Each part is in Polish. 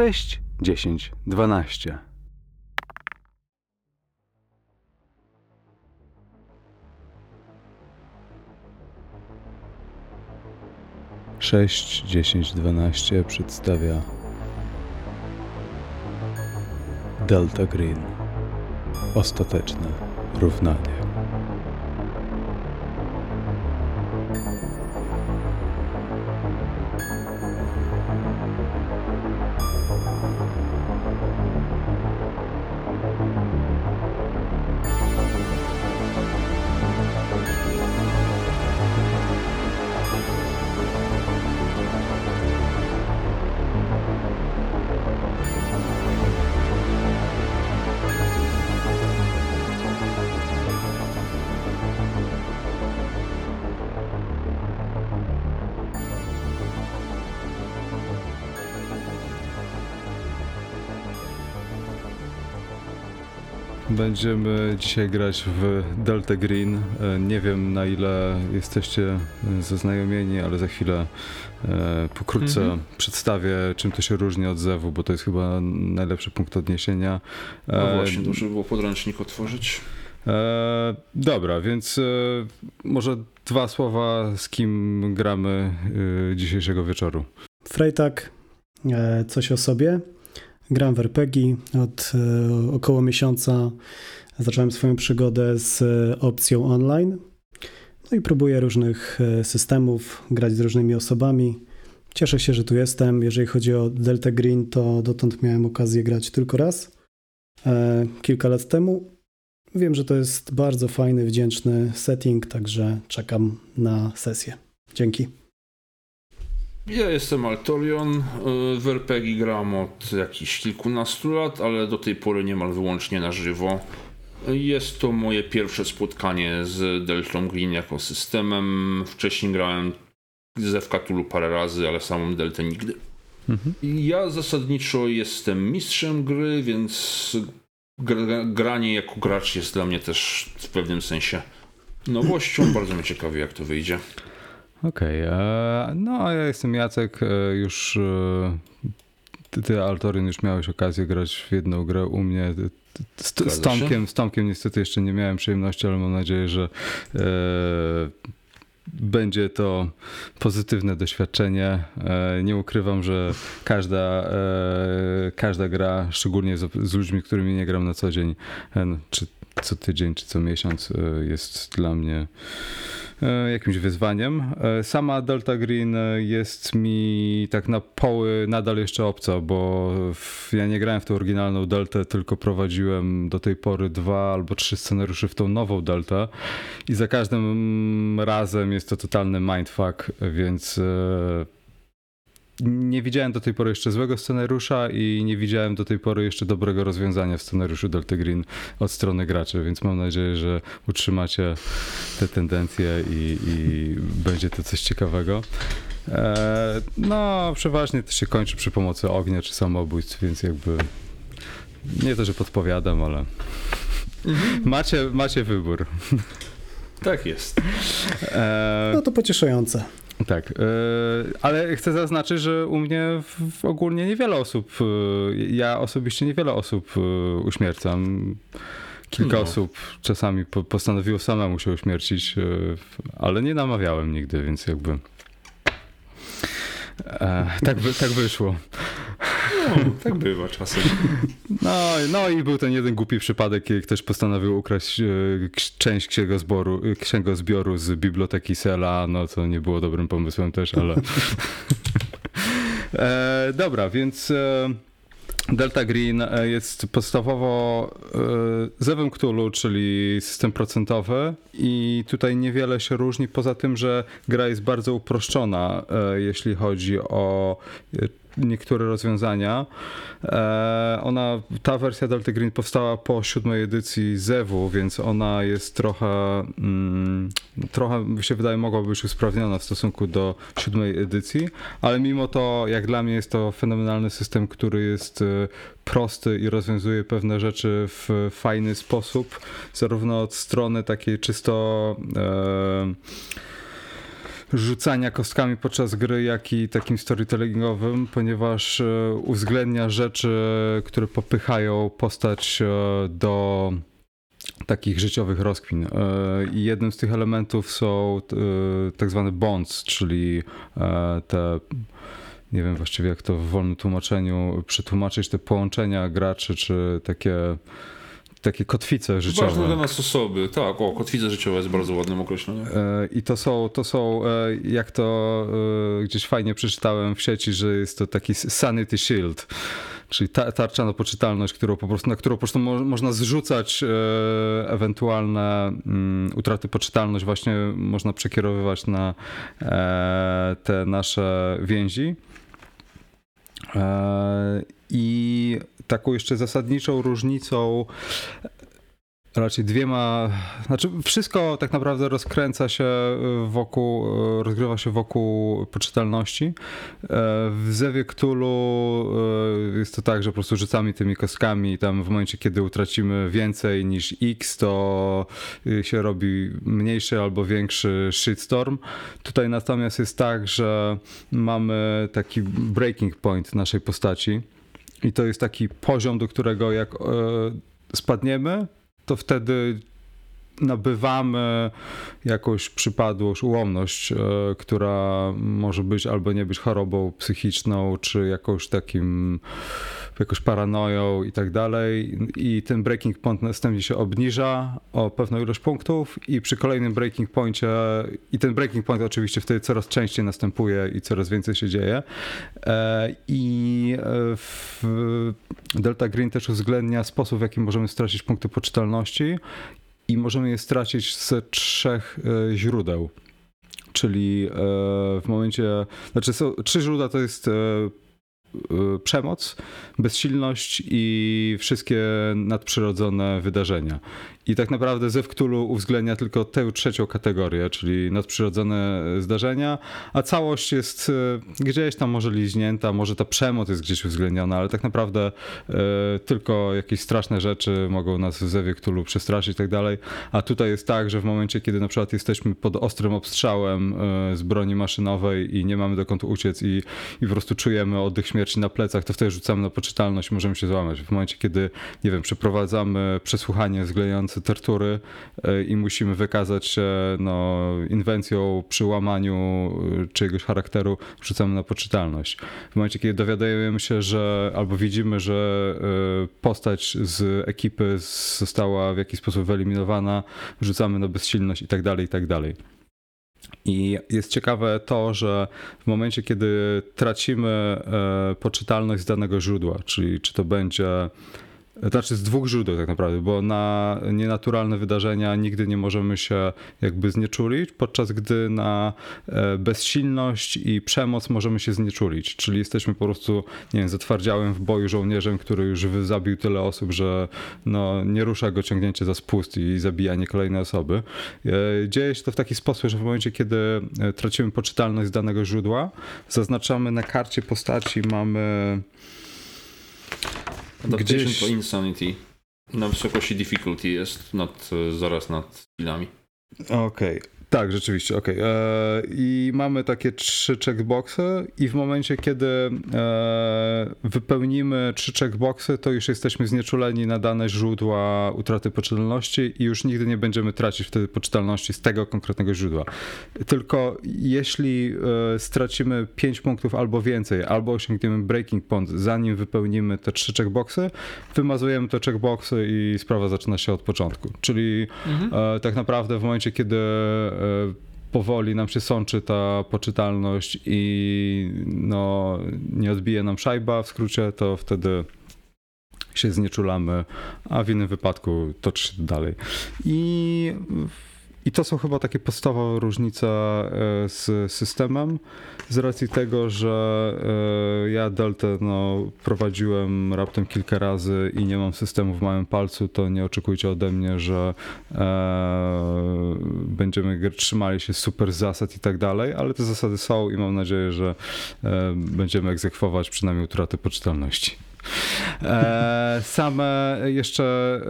6, 10, 12. Sześć, dziesięć, dwanaście przedstawia Delta Green. Ostateczne równanie. Będziemy dzisiaj grać w Delta Green. E, Nie wiem na ile jesteście e, zaznajomieni, ale za chwilę e, pokrótce Mhm. przedstawię, czym to się różni od Zewu, bo to jest chyba najlepszy punkt odniesienia. No właśnie, dobrze by było podręcznik otworzyć. E, dobra, więc e, może dwa słowa, z kim gramy e, dzisiejszego wieczoru. Frejtak, coś o sobie. Gram w RPG od e, około miesiąca. Zacząłem swoją przygodę z e, opcją online. No i próbuję różnych e, systemów, grać z różnymi osobami. Cieszę się, że tu jestem. Jeżeli chodzi o Delta Green, to dotąd miałem okazję grać tylko raz, kilka lat temu. Wiem, że to jest bardzo fajny, wdzięczny setting, także czekam na sesję. Dzięki. Ja jestem Altorion, w RPG gram od jakichś kilkunastu lat, ale do tej pory niemal wyłącznie na żywo. Jest to moje pierwsze spotkanie z Deltą Green jako systemem. Wcześniej grałem ze Wkatulu parę razy, ale samą Deltę nigdy. Mhm. Ja zasadniczo jestem mistrzem gry, więc gra, granie jako gracz jest dla mnie też w pewnym sensie nowością. Bardzo mnie ciekawi, jak to wyjdzie. Okej, e, no a ja jestem Jacek, e, już e, ty, ty Altoryn już miałeś okazję grać w jedną grę u mnie. Ty- ty- Z, z. Tomkiem, z Tomkiem niestety jeszcze nie miałem przyjemności, ale mam nadzieję, że e, będzie to pozytywne doświadczenie. Nie ukrywam, że każda, każda gra, szczególnie z, z ludźmi, którymi nie gram na co dzień, e, czy co tydzień, czy co miesiąc, jest dla mnie jakimś wyzwaniem. E, Sama Delta Green e, jest mi tak na poły nadal jeszcze obca, bo w, ja nie grałem w tą oryginalną Deltę, tylko prowadziłem do tej pory dwa albo trzy scenariusze w tą nową Deltę i za każdym razem jest to totalny mindfuck, więc e, nie widziałem do tej pory jeszcze złego scenariusza i nie widziałem do tej pory jeszcze dobrego rozwiązania w scenariuszu Delta Green od strony graczy, więc mam nadzieję, że utrzymacie te tendencje i, i będzie to coś ciekawego. E, no, przeważnie to się kończy przy pomocy ognia czy samobójstw, więc jakby nie to, że podpowiadam, ale macie, macie wybór. Tak jest. E, No to pocieszające. Tak, e, ale chcę zaznaczyć, że u mnie ogólnie niewiele osób, e, ja osobiście niewiele osób e, uśmiercam. Kilka No. osób czasami po, postanowiło samemu się uśmiercić, ale nie namawiałem nigdy, więc jakby. E, tak, tak wyszło. No, tak bywa czasem. No, no i był ten jeden głupi przypadek, kiedy ktoś postanowił ukraść e, część księgozboru, e, księgozbioru z biblioteki Sela, no to nie było dobrym pomysłem też, ale... e, dobra, więc e, Delta Green e, jest podstawowo e, zewem Cthulhu, czyli system procentowy. I tutaj niewiele się różni, poza tym, że gra jest bardzo uproszczona, e, jeśli chodzi o niektóre rozwiązania. E, Ona, ta wersja Delta Green powstała po siódmej edycji Zewu, więc ona jest trochę, mm, trochę mi się wydaje, mogłaby być usprawniona w stosunku do siódmej edycji, ale mimo to, jak dla mnie jest to fenomenalny system, który jest e, prosty i rozwiązuje pewne rzeczy w fajny sposób, zarówno od strony takiej czysto e, rzucania kostkami podczas gry, jak i takim storytellingowym, ponieważ e, uwzględnia rzeczy, które popychają postać e, do takich życiowych rozkmin. I jednym z tych elementów są tak zwane bonds, czyli te nie wiem właściwie jak to w wolnym tłumaczeniu przetłumaczyć, te połączenia graczy, czy takie takie kotwice życiowe. Ważne dla nas osoby, tak, o, kotwice życiowe jest bardzo ładnym określeniem. E, I to są, to są, e, jak to e, gdzieś fajnie przeczytałem w sieci, że jest to taki sanity shield, czyli tarcza na poczytalność, którą po prostu, na którą po prostu mo można zrzucać ewentualne um, utraty poczytalność, właśnie można przekierowywać na te nasze więzi. I taką jeszcze zasadniczą różnicą raczej dwiema, znaczy wszystko tak naprawdę rozkręca się wokół, rozgrywa się wokół poczytalności. E, w Zewie Cthulhu e, jest to tak, że po prostu rzucamy tymi kostkami i tam w momencie, kiedy utracimy więcej niż X, to się robi mniejszy albo większy shitstorm. Tutaj natomiast jest tak, że mamy taki breaking point naszej postaci i to jest taki poziom, do którego jak e, spadniemy, to wtedy nabywamy jakąś przypadłość, ułomność, e, która może być albo nie być chorobą psychiczną, czy jakąś takim jakąś paranoją i tak dalej. I ten breaking point następnie się obniża o pewną ilość punktów i przy kolejnym breaking pointie, i ten breaking point oczywiście wtedy coraz częściej następuje i coraz więcej się dzieje. E, I e, Delta Green też uwzględnia sposób, w jaki możemy stracić punkty poczytalności i możemy je stracić z trzech e, źródeł. Czyli w momencie, znaczy są trzy źródła to jest Y, przemoc, bezsilność i wszystkie nadprzyrodzone wydarzenia. I tak naprawdę Zew Cthulhu uwzględnia tylko tę trzecią kategorię, czyli nadprzyrodzone zdarzenia, a całość jest e, gdzieś tam może liźnięta, może ta przemoc jest gdzieś uwzględniona, ale tak naprawdę e, tylko jakieś straszne rzeczy mogą nas w Zewie Cthulhu przestraszyć i tak dalej. A tutaj jest tak, że w momencie, kiedy na przykład jesteśmy pod ostrym obstrzałem e, z broni maszynowej i nie mamy dokąd uciec i, i po prostu czujemy oddech śmierci na plecach, to wtedy rzucamy na poczytalność, możemy się złamać. W momencie, kiedy, nie wiem, przeprowadzamy przesłuchanie zglejające tortury e, i musimy wykazać się no, inwencją przy łamaniu e, czyjegoś charakteru, rzucamy na poczytalność. W momencie, kiedy dowiadujemy się, że albo widzimy, że e, postać z ekipy została w jakiś sposób wyeliminowana, rzucamy na bezsilność i tak dalej, i tak dalej. I jest ciekawe to, że w momencie, kiedy tracimy poczytalność z danego źródła, czyli czy to będzie znaczy z dwóch źródeł tak naprawdę, bo na nienaturalne wydarzenia nigdy nie możemy się jakby znieczulić, podczas gdy na e, bezsilność i przemoc możemy się znieczulić, czyli jesteśmy po prostu, nie wiem, zatwardziałym w boju żołnierzem, który już zabił tyle osób, że no, nie rusza go ciągnięcie za spust i zabijanie kolejnej osoby. E, dzieje się to w taki sposób, że w momencie, kiedy e, tracimy poczytalność danego źródła, zaznaczamy na karcie postaci, mamy Adaptation Gdzieś... to Insanity. Na wysokości difficulty jest nad, zaraz nad skillami. Okej. Okay. Tak, rzeczywiście, okej. Okay. E, I mamy takie trzy checkboxy i w momencie, kiedy e, wypełnimy trzy checkboxy, to już jesteśmy znieczuleni na dane źródła utraty poczytalności i już nigdy nie będziemy tracić wtedy poczytalności z tego konkretnego źródła. Tylko jeśli e, stracimy 5 punktów albo więcej, albo osiągniemy breaking point, zanim wypełnimy te trzy checkboxy, wymazujemy te checkboxy i sprawa zaczyna się od początku. Czyli mhm. tak naprawdę w momencie, kiedy E, powoli nam się sączy ta poczytalność i no, nie odbije nam szajba w skrócie, to wtedy się znieczulamy, a w innym wypadku toczy się dalej. I i to są chyba takie podstawowe różnice e, z systemem, z racji tego, że e, ja Delta no, prowadziłem raptem kilka razy i nie mam systemu w małym palcu, to nie oczekujcie ode mnie, że e, będziemy trzymali się super zasad i tak dalej, ale te zasady są i mam nadzieję, że e, będziemy egzekwować przynajmniej utratę poczytalności. E, same jeszcze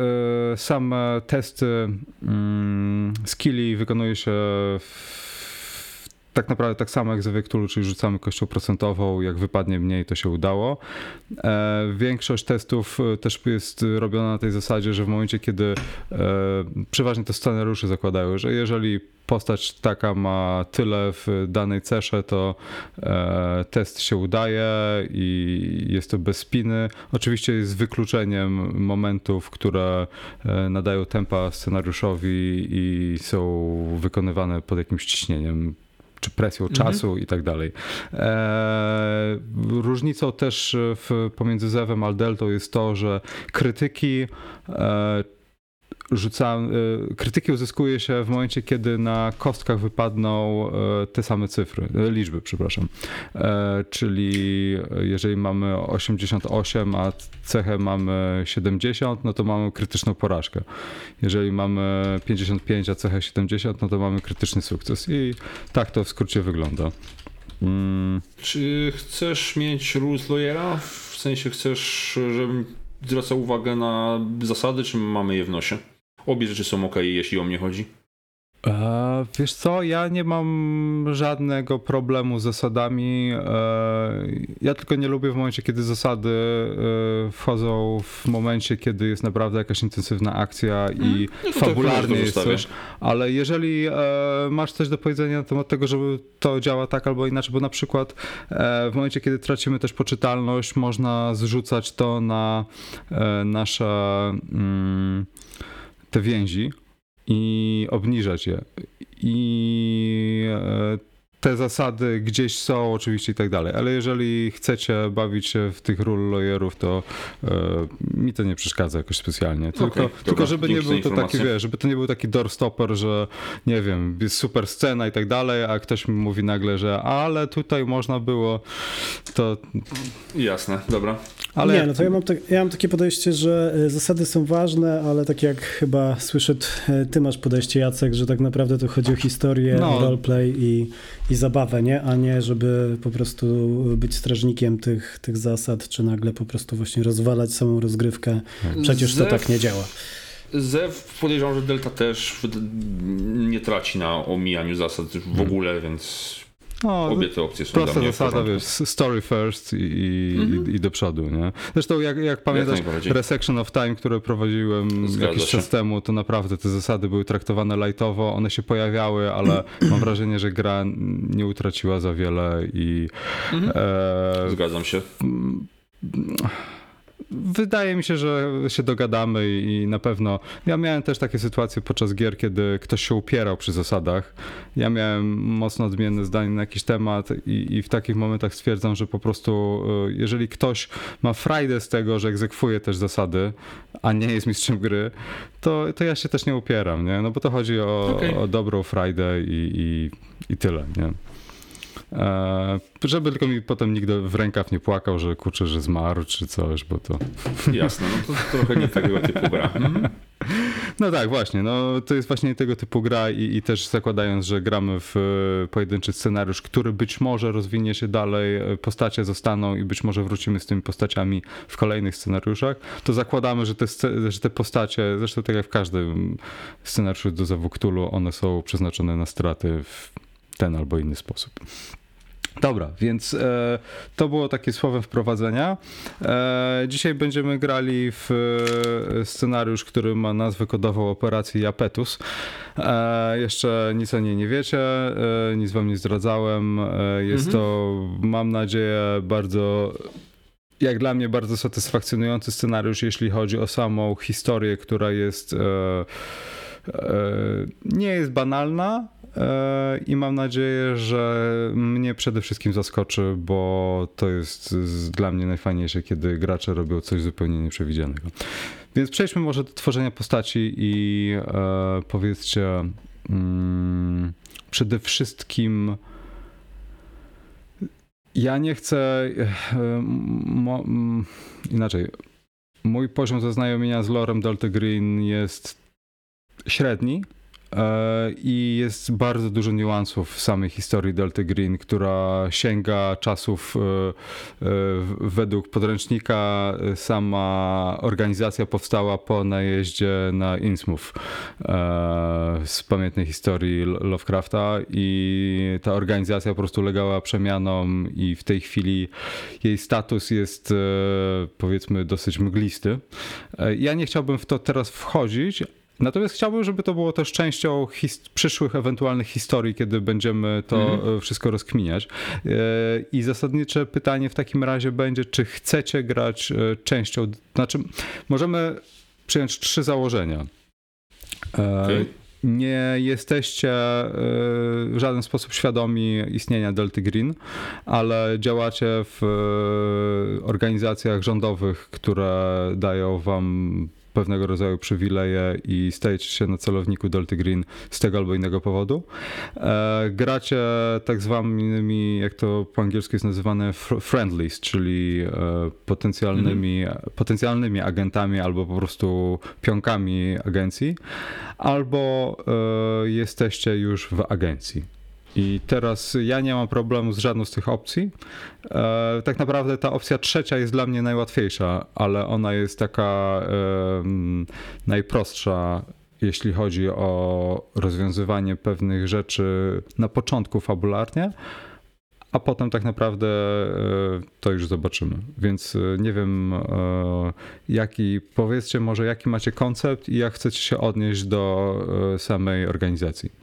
e, same testy mm, skilli wykonuje się w tak naprawdę tak samo jak ze Wektulu, czyli rzucamy kością procentową, jak wypadnie mniej, to się udało. E, większość testów e, też jest robiona na tej zasadzie, że w momencie, kiedy e, przeważnie te scenariusze zakładają, że jeżeli postać taka ma tyle w danej cesze, to test się udaje i jest to bez spiny. Oczywiście jest wykluczeniem momentów, które nadają tempa scenariuszowi i są wykonywane pod jakimś ciśnieniem czy presją mhm. czasu i tak dalej. E, różnicą też w, pomiędzy Zewem a Deltą jest to, że krytyki e, rzuca, e, krytyki uzyskuje się w momencie, kiedy na kostkach wypadną e, te same cyfry, e, liczby, przepraszam. Czyli jeżeli mamy 88, a cechę mamy 70, no to mamy krytyczną porażkę. Jeżeli mamy 55, a cechę 70, no to mamy krytyczny sukces. I tak to w skrócie wygląda. Mm. Czy chcesz mieć rules lawyera? W sensie chcesz, żebym zwracał uwagę na zasady, czy mamy je w nosie? Obie rzeczy są ok, jeśli o mnie chodzi. E, wiesz co, ja nie mam żadnego problemu z zasadami. E, ja tylko nie lubię w momencie, kiedy zasady e, wchodzą w momencie, kiedy jest naprawdę jakaś intensywna akcja i mm, no fabularnie jest coś. Ale jeżeli e, masz coś do powiedzenia na temat tego, żeby to działa tak albo inaczej, bo na przykład e, w momencie, kiedy tracimy też poczytalność, można zrzucać to na e, nasze. Mm, te więzi i obniżać je. I e, te zasady gdzieś są oczywiście i tak dalej, ale jeżeli chcecie bawić się w tych ról lawyerów, to e, mi to nie przeszkadza jakoś specjalnie. Tylko, okay, tylko żeby nie był to taki, wiesz, żeby to nie był taki doorstopper, że nie wiem, jest super scena i tak dalej, a ktoś mi mówi nagle, że ale tutaj można było, to... Jasne, dobra. Ale... Nie, no to ja mam, tak, ja mam takie podejście, że e, zasady są ważne, ale tak jak chyba słyszę, e, ty masz podejście Jacek, że tak naprawdę to chodzi o historię, no. roleplay i, i zabawę, nie? A nie, żeby po prostu być strażnikiem tych, tych zasad, czy nagle po prostu właśnie rozwalać samą rozgrywkę. Przecież to tak nie działa. Zew podejrzewam, że Delta też nie traci na omijaniu zasad w hmm. ogóle, więc no, Obie te opcje są prosta zasada, wiesz, story first i, i, mm-hmm. i, do przodu, nie? Zresztą jak, jak pamiętasz jak Resection of Time, które prowadziłem Zgadza jakiś się. czas temu, to naprawdę te zasady były traktowane lightowo, one się pojawiały, ale mam wrażenie, że gra nie utraciła za wiele i... Mm-hmm. E, Zgadzam się. Wydaje mi się, że się dogadamy i na pewno. Ja miałem też takie sytuacje podczas gier, kiedy ktoś się upierał przy zasadach. Ja miałem mocno odmienne zdanie na jakiś temat i, i w takich momentach stwierdzam, że po prostu y, jeżeli ktoś ma frajdę z tego, że egzekwuje też zasady, a nie jest mistrzem gry, to, to ja się też nie upieram, nie? No bo to chodzi o, okay. o dobrą frajdę i, i, i tyle, nie? E, żeby tylko mi potem nikt w rękaw nie płakał, że kurczę, że zmarł czy coś, bo to... Jasne, no to trochę nie tego typu gra. Mhm. No tak, właśnie. No, to jest właśnie tego typu gra i, i, też zakładając, że gramy w e, pojedynczy scenariusz, który być może rozwinie się dalej, e, postacie zostaną i być może wrócimy z tymi postaciami w kolejnych scenariuszach, to zakładamy, że te, że te postacie, zresztą tak jak w każdym scenariuszu do Zawuktulu, one są przeznaczone na straty w ten albo inny sposób. Dobra, więc e, to było takie słowem wprowadzenia. E, dzisiaj będziemy grali w e, scenariusz, który ma nazwę kodową operacji Japetus. E, jeszcze nic o niej nie wiecie, e, nic wam nie zdradzałem. E, jest mhm. to, mam nadzieję, bardzo jak dla mnie bardzo satysfakcjonujący scenariusz, jeśli chodzi o samą historię, która jest nie jest banalna, i mam nadzieję, że mnie przede wszystkim zaskoczy, bo to jest dla mnie najfajniejsze, kiedy gracze robią coś zupełnie nieprzewidzianego. Więc przejdźmy może do tworzenia postaci i e, powiedzcie mm, przede wszystkim ja nie chcę e, inaczej. Mój poziom zaznajomienia z lorem Delta Green jest średni, e, i jest bardzo dużo niuansów w samej historii Delta Green, która sięga czasów według podręcznika sama organizacja powstała po najeździe na Innsmouth z pamiętnej historii Lovecrafta i ta organizacja po prostu ulegała przemianom i w tej chwili jej status jest powiedzmy dosyć mglisty. Ja nie chciałbym w to teraz wchodzić, Natomiast chciałbym, żeby to było też częścią przyszłych ewentualnych historii, kiedy będziemy to mhm. wszystko rozkminiać. E, I zasadnicze pytanie w takim razie będzie, czy chcecie grać e, częścią, znaczy możemy przyjąć trzy założenia. E, okay. Nie jesteście w żaden sposób świadomi istnienia Delta Green, ale działacie w organizacjach rządowych, które dają wam pewnego rodzaju przywileje i stajecie się na celowniku Delta Green z tego albo innego powodu. E, gracie tak zwanymi, jak to po angielsku jest nazywane, friendlies, czyli e, potencjalnymi, mhm. potencjalnymi agentami albo po prostu pionkami agencji, albo e, jesteście już w agencji. I teraz ja nie mam problemu z żadną z tych opcji. E, tak naprawdę ta opcja trzecia jest dla mnie najłatwiejsza, ale ona jest taka najprostsza, jeśli chodzi o rozwiązywanie pewnych rzeczy na początku fabularnie, a potem tak naprawdę e, to już zobaczymy. Więc e, nie wiem, jaki, powiedzcie może, jaki macie koncept i jak chcecie się odnieść do samej organizacji.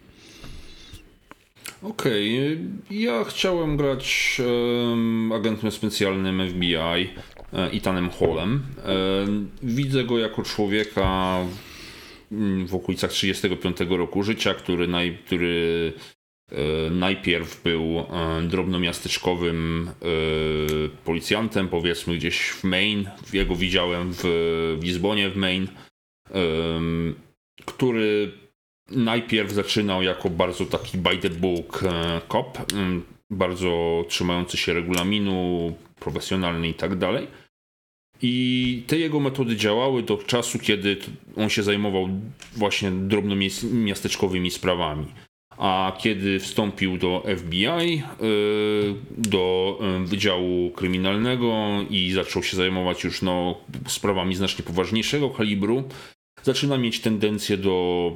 Okej, okay. ja chciałem grać um, agentem specjalnym FBI Ethanem Hallem. E, widzę go jako człowieka w okolicach 35 roku życia, który, naj, który e, najpierw był e, drobnomiasteczkowym policjantem, powiedzmy gdzieś w Maine. Jego widziałem w, w Lizbonie w Maine, który najpierw zaczynał jako bardzo taki by the book e, cop, bardzo trzymający się regulaminu, profesjonalny i tak dalej. I te jego metody działały do czasu, kiedy on się zajmował właśnie drobnomiasteczkowymi sprawami. A kiedy wstąpił do FBI, e, do e, Wydziału Kryminalnego i zaczął się zajmować już no, sprawami znacznie poważniejszego kalibru, zaczyna mieć tendencję do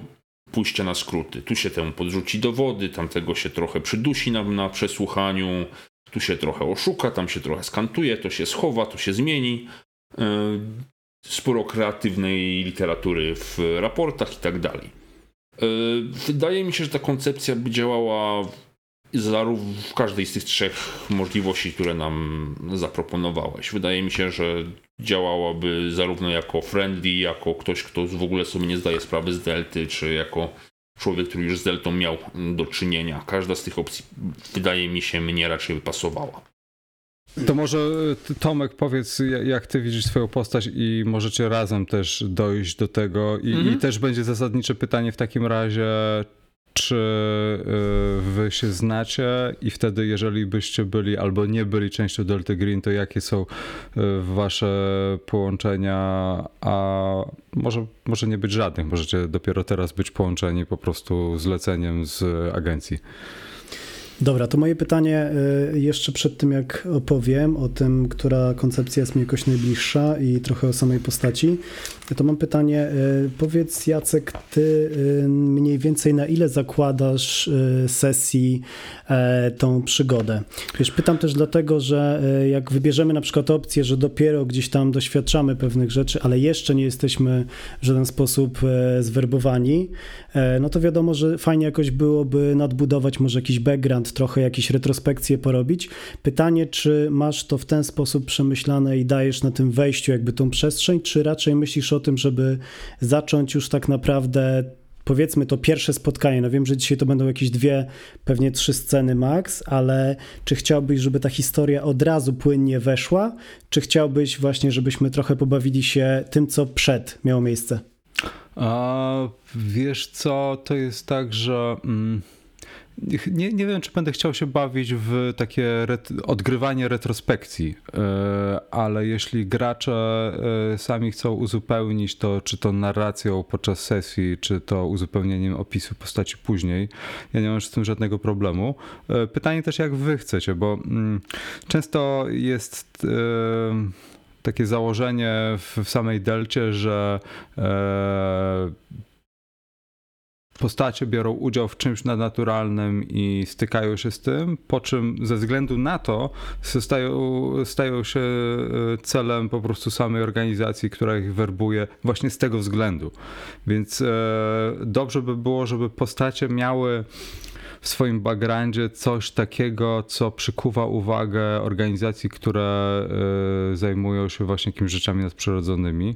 pójścia na skróty. Tu się temu podrzuci dowody, tamtego się trochę przydusi na, na przesłuchaniu, tu się trochę oszuka, tam się trochę skantuje, to się schowa, to się zmieni. E, sporo kreatywnej literatury w raportach i tak dalej. E, wydaje mi się, że ta koncepcja by działała w każdej z tych trzech możliwości, które nam zaproponowałeś. Wydaje mi się, że działałaby zarówno jako friendly, jako ktoś, kto w ogóle sobie nie zdaje sprawy z delty, czy jako człowiek, który już z deltą miał do czynienia. Każda z tych opcji wydaje mi się mnie raczej wypasowała. To może Tomek powiedz, jak ty widzisz swoją postać i możecie razem też dojść do tego i, mhm. i też będzie zasadnicze pytanie w takim razie, czy y, wy się znacie i wtedy, jeżeli byście byli albo nie byli częścią Delta Green, to jakie są y, wasze połączenia, a może, może nie być żadnych, możecie dopiero teraz być połączeni po prostu zleceniem z agencji. Dobra, to moje pytanie y, jeszcze przed tym, jak opowiem o tym, która koncepcja jest mi jakoś najbliższa i trochę o samej postaci, to mam pytanie, y, powiedz Jacek, ty y, mniej więcej na ile zakładasz sesji e, tą przygodę? Wiesz, pytam też dlatego, że jak wybierzemy na przykład opcję, że dopiero gdzieś tam doświadczamy pewnych rzeczy, ale jeszcze nie jesteśmy w żaden sposób e, zwerbowani, e, no to wiadomo, że fajnie jakoś byłoby nadbudować może jakiś background, trochę jakieś retrospekcje porobić. Pytanie, czy masz to w ten sposób przemyślane i dajesz na tym wejściu jakby tą przestrzeń, czy raczej myślisz o tym, żeby zacząć już tak naprawdę powiedzmy to pierwsze spotkanie, no wiem, że dzisiaj to będą jakieś dwie, pewnie trzy sceny max, ale czy chciałbyś, żeby ta historia od razu płynnie weszła, czy chciałbyś właśnie, żebyśmy trochę pobawili się tym, co przed miało miejsce? A wiesz co, to jest tak, że... Mm nie, nie wiem, czy będę chciał się bawić w takie ret odgrywanie retrospekcji, ale jeśli gracze sami chcą uzupełnić to, czy to narracją podczas sesji, czy to uzupełnieniem opisu postaci później, ja nie mam z tym żadnego problemu. Pytanie też, jak wy chcecie, bo mm, często jest takie założenie w, samej delcie, że e, postacie biorą udział w czymś nadnaturalnym i stykają się z tym, po czym ze względu na to stają, stają się e, celem po prostu samej organizacji, która ich werbuje właśnie z tego względu. Więc e, dobrze by było, żeby postacie miały w swoim backgroundzie coś takiego, co przykuwa uwagę organizacji, które e, zajmują się właśnie jakimiś rzeczami nadprzyrodzonymi.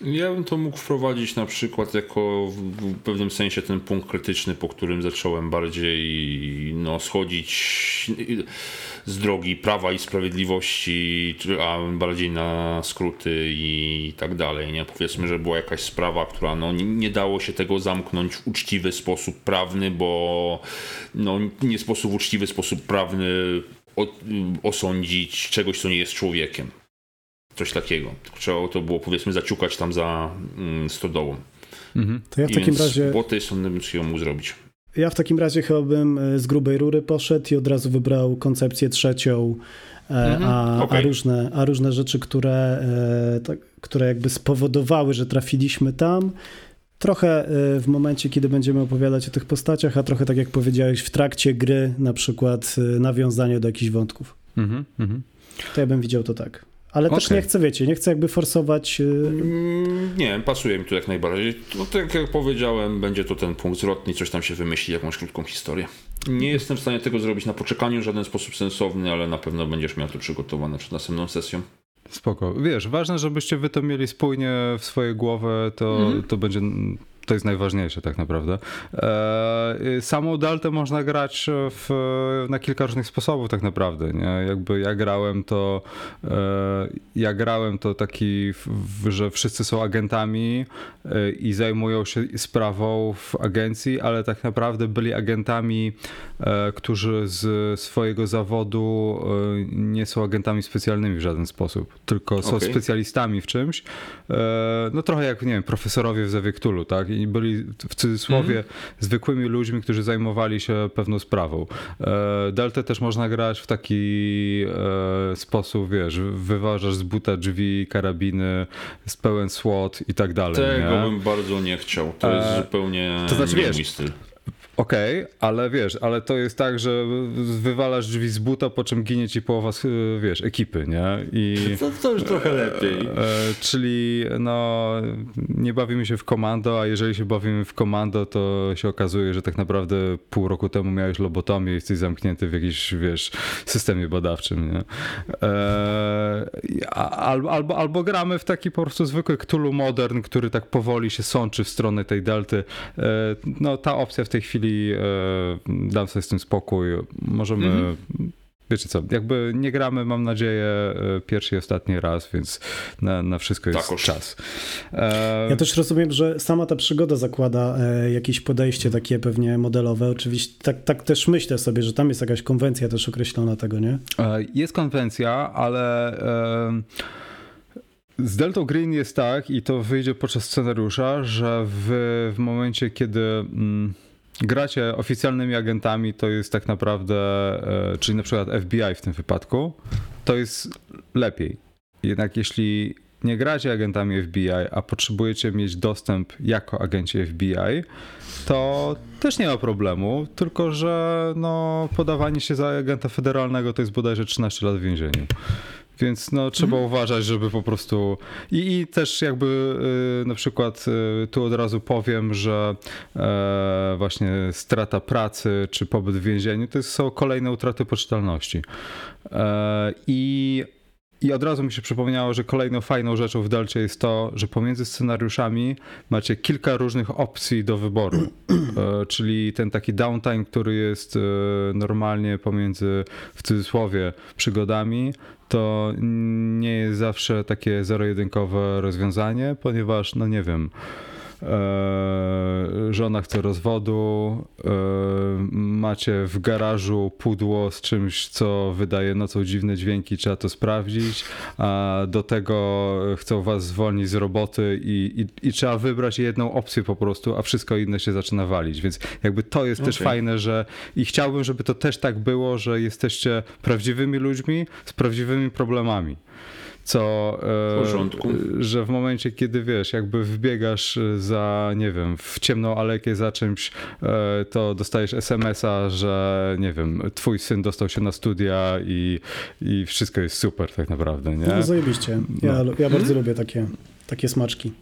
Ja bym to mógł wprowadzić na przykład jako w pewnym sensie ten punkt krytyczny, po którym zacząłem bardziej no, schodzić z drogi prawa i sprawiedliwości, a bardziej na skróty i tak dalej. Nie? Powiedzmy, że była jakaś sprawa, która no, nie dało się tego zamknąć w uczciwy sposób prawny, bo no, nie sposób w uczciwy sposób prawny osądzić czegoś, co nie jest człowiekiem. Coś takiego. Trzeba to było powiedzmy zaciukać tam za mm, stodołą. Mhm. To ja w I takim razie. Po tej strony bym chciał mu zrobić. Ja w takim razie chyba bym e, z grubej rury poszedł i od razu wybrał koncepcję trzecią, e, mhm, a, okay. a, różne, a różne rzeczy, które, e, tak, które jakby spowodowały, że trafiliśmy tam, trochę w momencie, kiedy będziemy opowiadać o tych postaciach, a trochę tak jak powiedziałeś, w trakcie gry, na przykład nawiązanie do jakichś wątków. Mhm, mhm. To ja bym widział to tak. Ale okay. też nie chcę, wiecie, nie chcę jakby forsować. Y, mm, nie, pasuje mi tu jak najbardziej. No, tak jak powiedziałem, będzie to ten punkt zwrotny, coś tam się wymyśli, jakąś krótką historię. Nie jestem w stanie tego zrobić na poczekaniu w żaden sposób sensowny, ale na pewno będziesz miał to przygotowane przed następną sesją. Spoko. Wiesz, ważne, żebyście wy to mieli spójnie w swojej głowie, to, mm to będzie to jest najważniejsze tak naprawdę. E, samą Deltę można grać w, na kilka różnych sposobów tak naprawdę. Nie? Jakby ja grałem to e, ja grałem to taki, że wszyscy są agentami e, i zajmują się sprawą w agencji, ale tak naprawdę byli agentami, którzy z swojego zawodu nie są agentami specjalnymi w żaden sposób, tylko są okay. specjalistami w czymś. No trochę jak, nie wiem, profesorowie w Zawiektulu, tak? I byli w cudzysłowie mm. zwykłymi ludźmi, którzy zajmowali się pewną sprawą. E, Delta też można grać w taki e, sposób, wiesz, wyważasz z buta drzwi, karabiny, z pełen SWAT i tak dalej. Tego nie? bym bardzo nie chciał. To jest e, zupełnie to znaczy, nie wiesz, mój styl. Okej, okay, ale wiesz, ale to jest tak, że wywalasz drzwi z buta, po czym ginie ci połowa, wiesz, ekipy, nie? I, to, to już trochę lepiej. E, czyli no, nie bawimy się w komando, a jeżeli się bawimy w komando, to się okazuje, że tak naprawdę pół roku temu miałeś lobotomię i jesteś zamknięty w jakimś, wiesz, systemie badawczym, nie? E, albo, albo, albo gramy w taki po prostu zwykły Cthulhu Modern, który tak powoli się sączy w stronę tej delty. E, no, ta opcja w tej chwili chwili e, dam sobie z tym spokój. Możemy. Mhm. Wiecie co, jakby nie gramy, mam nadzieję, e, pierwszy i ostatni raz, więc na, na wszystko jest tak czas. E... Ja też rozumiem, że sama ta przygoda zakłada e, jakieś podejście takie pewnie modelowe. Oczywiście tak, tak też myślę sobie, że tam jest jakaś konwencja też określona tego, nie? E, jest konwencja, ale... E, z Delta Green jest tak, i to wyjdzie podczas scenariusza, że w, w momencie, kiedy. Mm, gracie oficjalnymi agentami, to jest tak naprawdę, e, czyli na przykład FBI w tym wypadku, to jest lepiej. Jednak jeśli nie gracie agentami FBI, a potrzebujecie mieć dostęp jako agenci FBI, to też nie ma problemu, tylko że no, podawanie się za agenta federalnego to jest bodajże 13 lat w więzieniu. Więc no, trzeba mhm. uważać, żeby po prostu. I, i też jakby y, na przykład y, tu od razu powiem, że e, właśnie strata pracy czy pobyt w więzieniu to są kolejne utraty poczytalności. E, I i od razu mi się przypomniało, że kolejną fajną rzeczą w Delcie jest to, że pomiędzy scenariuszami macie kilka różnych opcji do wyboru. E, czyli ten taki downtime, który jest e, normalnie pomiędzy, w cudzysłowie, przygodami, to nie jest zawsze takie zero-jedynkowe rozwiązanie, ponieważ, no nie wiem, żona chce rozwodu, macie w garażu pudło z czymś, co wydaje nocą dziwne dźwięki, trzeba to sprawdzić, a do tego chcą was zwolnić z roboty i, i, i trzeba wybrać jedną opcję po prostu, a wszystko inne się zaczyna walić, więc jakby to jest okay. też fajne, że i chciałbym, żeby to też tak było, że jesteście prawdziwymi ludźmi z prawdziwymi problemami co w porządku. że w momencie, kiedy wiesz, jakby wbiegasz za, nie wiem, w ciemną alekę za czymś, e, to dostajesz SMS-a, że nie wiem, twój syn dostał się na studia i, i wszystko jest super tak naprawdę, nie? No zajebiście. Ja, no. ja bardzo hmm? lubię takie, takie smaczki.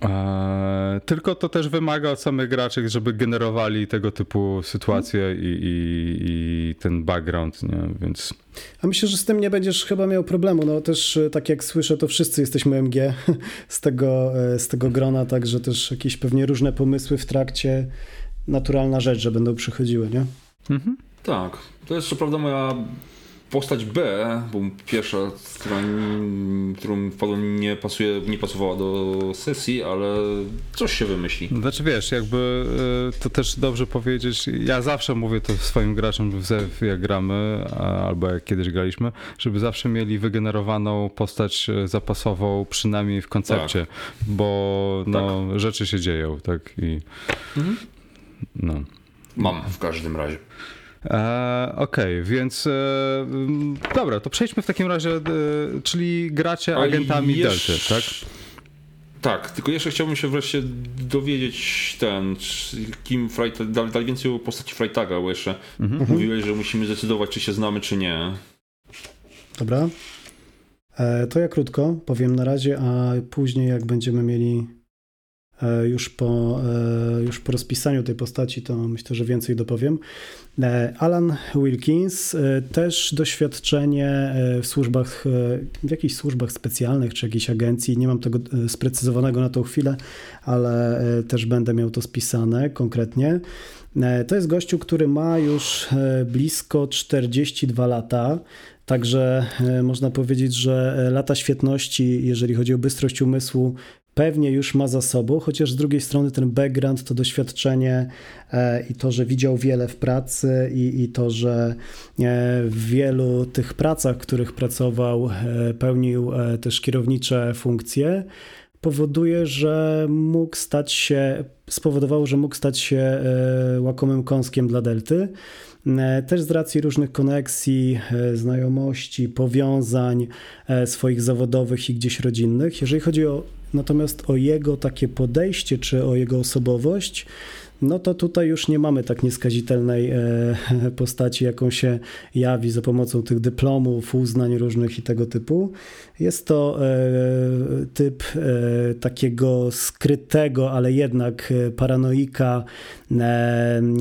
Eee, tylko to też wymaga od samych graczy, żeby generowali tego typu sytuacje i, i, i, ten background, nie? więc... A myślę, że z tym nie będziesz chyba miał problemu. No też e, tak jak słyszę, to wszyscy jesteśmy MG z tego, e, z tego grona, także też jakieś pewnie różne pomysły w trakcie naturalna rzecz, że będą przychodziły, nie? Mhm. Tak. To jest co prawda moja postać B, bo pierwsza, która, którą wpadłem, nie, pasuje, nie pasowała do sesji, ale coś się wymyśli. Znaczy wiesz, jakby y, to też dobrze powiedzieć, ja zawsze mówię to swoim graczom, jak gramy, albo jak kiedyś graliśmy, żeby zawsze mieli wygenerowaną postać y, zapasową, przynajmniej w koncepcie, tak. bo no, tak. rzeczy się dzieją, tak i mhm. no. Mam w każdym razie. E, Okej, okay, więc e, dobra, to przejdźmy w takim razie, e, czyli gracie agentami jeszcze... Delty, tak? Tak, tylko jeszcze chciałbym się wreszcie dowiedzieć ten, kim Freitag, dalej więcej o postaci Freitaga, bo jeszcze mhm. mówiłeś, że musimy zdecydować, czy się znamy, czy nie. Dobra. E, to ja krótko powiem na razie, a później jak będziemy mieli już po, e, już po rozpisaniu tej postaci, to myślę, że więcej dopowiem. E, Alan Wilkins, też doświadczenie w służbach, w jakichś służbach specjalnych czy jakiejś agencji. Nie mam tego sprecyzowanego na tą chwilę, ale też będę miał to spisane konkretnie. To jest gościu, który ma już blisko 42 lata. Także można powiedzieć, że lata świetności, jeżeli chodzi o bystrość umysłu, pewnie już ma za sobą, chociaż z drugiej strony ten background, to doświadczenie e, i to, że widział wiele w pracy i, i to, że e, w wielu tych pracach, w których pracował, e, pełnił też kierownicze funkcje, powoduje, że mógł stać się, spowodowało, że mógł stać się łakomym kąskiem dla Delty. Też z racji różnych koneksji, znajomości, powiązań swoich zawodowych i gdzieś rodzinnych. Jeżeli chodzi o Natomiast o jego takie podejście czy o jego osobowość, no to tutaj już nie mamy tak nieskazitelnej e, postaci, jaką się jawi za pomocą tych dyplomów, uznań różnych i tego typu. Jest to e, typ e, takiego skrytego, ale jednak paranoika,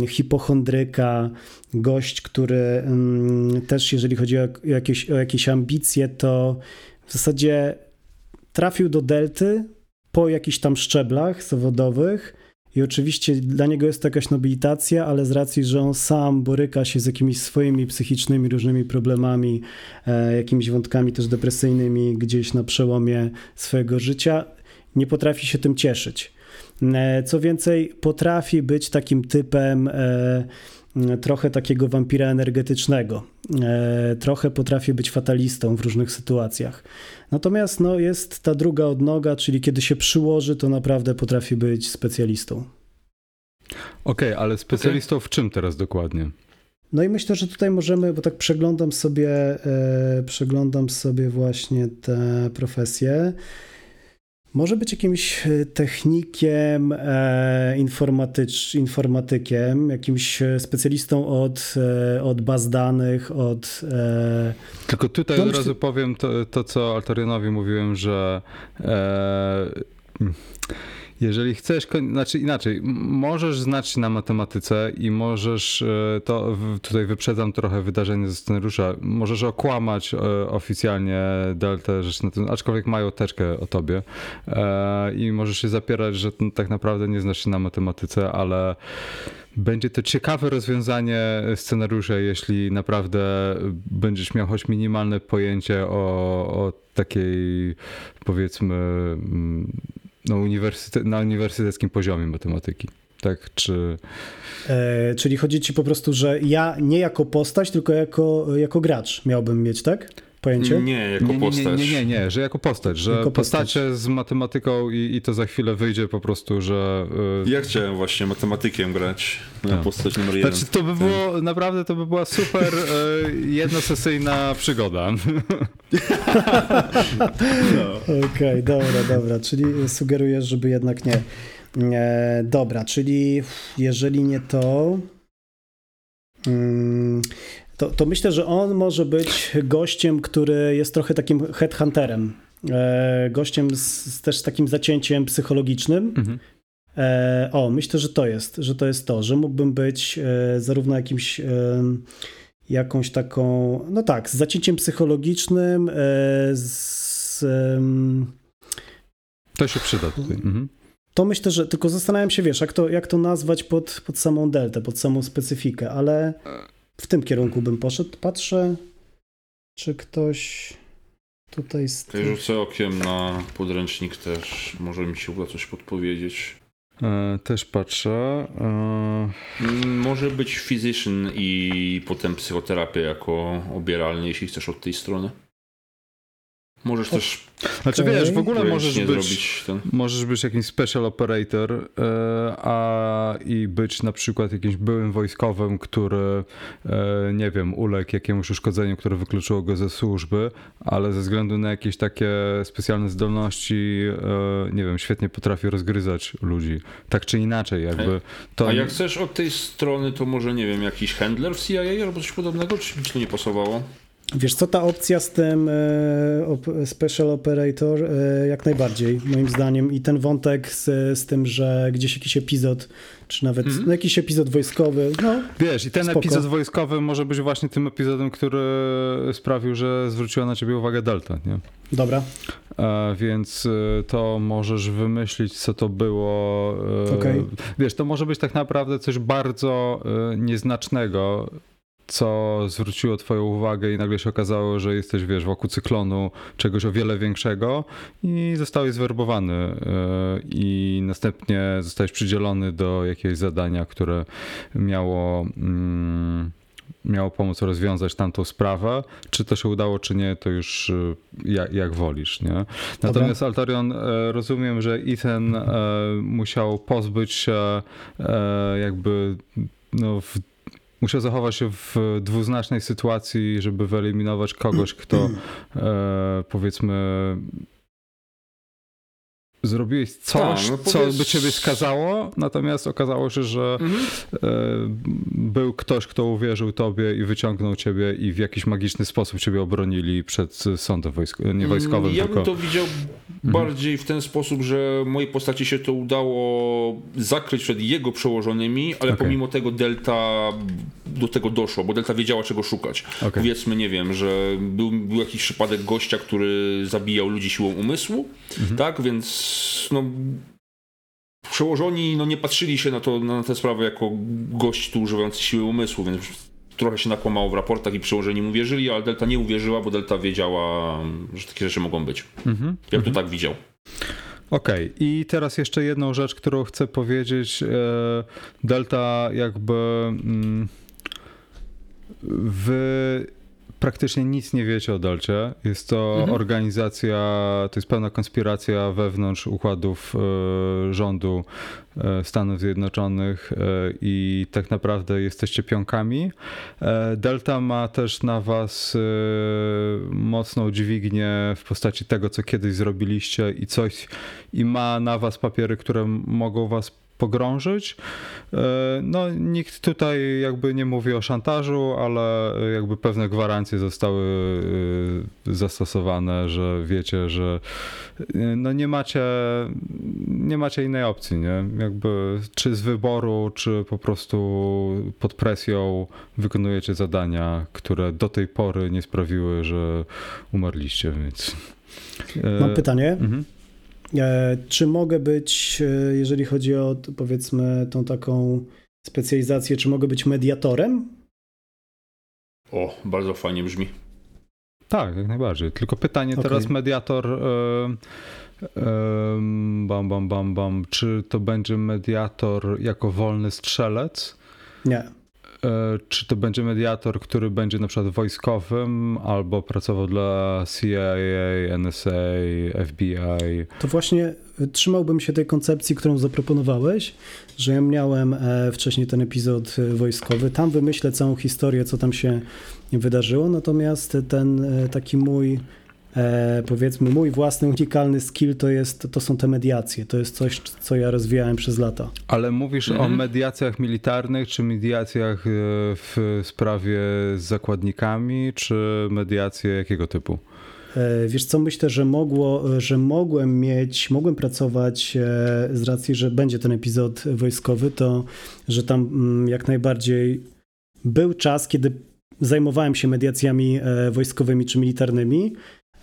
hipochondryka, gość, który mm, też jeżeli chodzi o jakieś, o jakieś ambicje, to w zasadzie trafił do Delty po jakichś tam szczeblach zawodowych i oczywiście dla niego jest to jakaś nobilitacja, ale z racji, że on sam boryka się z jakimiś swoimi psychicznymi różnymi problemami, e, jakimiś wątkami też depresyjnymi gdzieś na przełomie swojego życia, nie potrafi się tym cieszyć. E, co więcej, potrafi być takim typem e, trochę takiego wampira energetycznego. E, trochę potrafi być fatalistą w różnych sytuacjach. Natomiast no, jest ta druga odnoga, czyli kiedy się przyłoży, to naprawdę potrafi być specjalistą. Okej, okay, ale specjalistą okay. w czym teraz dokładnie? No i myślę, że tutaj możemy, bo tak przeglądam sobie, e, przeglądam sobie właśnie te profesje. Może być jakimś e, technikiem, e, informatycz, informatykiem, jakimś e, specjalistą od, e, od baz danych, od. E... Tylko tutaj no, od razu powiem to, to, co Altorianowi mówiłem, że. E, jeżeli chcesz, znaczy inaczej, możesz znać się na matematyce i możesz, e, to tutaj wyprzedzam trochę wydarzenie ze scenariusza, możesz okłamać e, oficjalnie Delta rzecz na tym, aczkolwiek mają teczkę o tobie e, i możesz się zapierać, że tak naprawdę nie znasz się na matematyce, ale będzie to ciekawe rozwiązanie scenariusza, jeśli naprawdę będziesz miał choć minimalne pojęcie o, o takiej powiedzmy no, uniwersyte na uniwersyteckim poziomie matematyki. Tak, czy... E, czyli chodzi ci po prostu, że ja nie jako postać, tylko jako, jako gracz miałbym mieć, tak? Pojęcie? Nie, jako nie, postać. Nie, nie, nie, nie, że jako postać, że Jako postać. postacie z matematyką i, i to za chwilę wyjdzie po prostu, że... y, Ja chciałem właśnie matematykiem grać na Tak. postać numer jeden. Znaczy, to by było, naprawdę to by była super y, jednosesyjna przygoda. Okej, dobra, dobra, czyli sugerujesz, żeby jednak nie. E, dobra, czyli jeżeli nie to, mm, to, to myślę, że on może być gościem, który jest trochę takim headhunterem. E, gościem z, z też takim zacięciem psychologicznym. Mhm. E, o, myślę, że to jest, że to jest to, że mógłbym być e, zarówno jakimś e, jakąś taką, no tak, z zacięciem psychologicznym, e, z, To się przyda tutaj. Mhm. to myślę, że tylko zastanawiam się, wiesz, jak to, jak to nazwać pod, pod samą deltę, pod samą specyfikę, ale w tym kierunku bym poszedł. Patrzę, czy ktoś tutaj z Okej, Rzucę okiem na podręcznik też. Może mi się uda coś podpowiedzieć. E, też patrzę. E, Może być physician i potem psychoterapia jako obieralny, jeśli chcesz od tej strony. Możesz też Znaczy Okej. wiesz, w ogóle możesz być, ten. możesz być jakimś special operator e, a i być na przykład jakimś byłym wojskowym, który e, nie wiem, uległ jakiemuś uszkodzeniu, które wykluczyło go ze służby, ale ze względu na jakieś takie specjalne zdolności, e, nie wiem, świetnie potrafi rozgryzać ludzi. Tak czy inaczej, jakby to A jak chcesz od tej strony, to może nie wiem, jakiś handler w CIA albo coś podobnego, czy mi to nie pasowało? Wiesz co, ta opcja z tym e, Special Operator e, jak najbardziej, moim zdaniem. I ten wątek z, z tym, że gdzieś jakiś epizod, czy nawet Mhm. no, jakiś epizod wojskowy, no Wiesz, i ten Spoko. epizod wojskowy może być właśnie tym epizodem, który sprawił, że zwróciła na ciebie uwagę Delta, nie? dobra, E, więc e, to możesz wymyślić, co to było. e, Okej. Wiesz, to może być tak naprawdę coś bardzo e, nieznacznego, co zwróciło twoją uwagę i nagle się okazało, że jesteś, wiesz, wokół cyklonu czegoś o wiele większego i zostałeś zwerbowany e, i następnie zostałeś przydzielony do jakiegoś zadania, które miało... Mm, miało pomóc rozwiązać tamtą sprawę. Czy to się udało, czy nie, to już y, jak, jak wolisz, nie? Natomiast Altorion, e, rozumiem, że Ethan e, musiał pozbyć się e, jakby no, w, musiał zachować się w dwuznacznej sytuacji, żeby wyeliminować kogoś, kto e, powiedzmy zrobiłeś coś, Tak, no co by ciebie skazało, natomiast okazało się, że Mhm. e, był ktoś, kto uwierzył tobie i wyciągnął ciebie i w jakiś magiczny sposób ciebie obronili przed sądem wojsk- nie wojskowym, Ja tylko... bym to widział bardziej w ten sposób, że mojej postaci się to udało zakryć przed jego przełożonymi, ale Okej. pomimo tego Delta do tego doszło, bo Delta wiedziała czego szukać. Okej. Powiedzmy, nie wiem, że był, był jakiś przypadek gościa, który zabijał ludzi siłą umysłu, Mhm. tak, więc no przełożoni no, nie patrzyli się na, to, na tę sprawę jako gość tu używający siły umysłu, więc trochę się nakłamało w raportach i przełożeni mu wierzyli, ale Delta nie uwierzyła, bo Delta wiedziała, że takie rzeczy mogą być. Mhm. Ja bym to tak widział. Okej, i teraz jeszcze jedną rzecz, którą chcę powiedzieć. E, Delta jakby mm, wy praktycznie nic nie wiecie o Delcie. Jest to Mhm. organizacja, to jest pełna konspiracja wewnątrz układów e, rządu e, Stanów Zjednoczonych e, i tak naprawdę jesteście pionkami. Delta ma też na was mocną dźwignię w postaci tego, co kiedyś zrobiliście i coś i ma na was papiery, które mogą was pogrążyć. E, No, nikt tutaj jakby nie mówi o szantażu, ale jakby pewne gwarancje zostały e, zastosowane, że wiecie, że e, no nie macie, nie macie innej opcji, nie? Jakby czy z wyboru, czy po prostu pod presją wykonujecie zadania, które do tej pory nie sprawiły, że umarliście, więc... mam pytanie. mhm. E, czy mogę być, e, jeżeli chodzi o powiedzmy tą taką specjalizację, czy mogę być mediatorem? O, bardzo fajnie brzmi. Tak, jak najbardziej. Tylko pytanie Okej. teraz mediator. em, bam, bam, bam, bam. Czy to będzie mediator jako wolny strzelec? Nie. E, Czy to będzie mediator, który będzie na przykład wojskowym albo pracował dla CIA, NSA, FBI? To właśnie trzymałbym się tej koncepcji, którą zaproponowałeś, że ja miałem e, wcześniej ten epizod wojskowy. Tam wymyślę całą historię, co tam się wydarzyło, natomiast ten e, taki mój, e, powiedzmy, mój własny unikalny skill to, jest, to są te mediacje. To jest coś, co ja rozwijałem przez lata. Ale mówisz o Mhm. mediacjach militarnych, czy mediacjach e, w sprawie z zakładnikami, czy mediacje jakiego typu? E, Wiesz co, myślę, że, mogło, że mogłem mieć, mogłem pracować z racji, że będzie ten epizod wojskowy, to że tam mm, jak najbardziej był czas, kiedy zajmowałem się mediacjami wojskowymi czy militarnymi.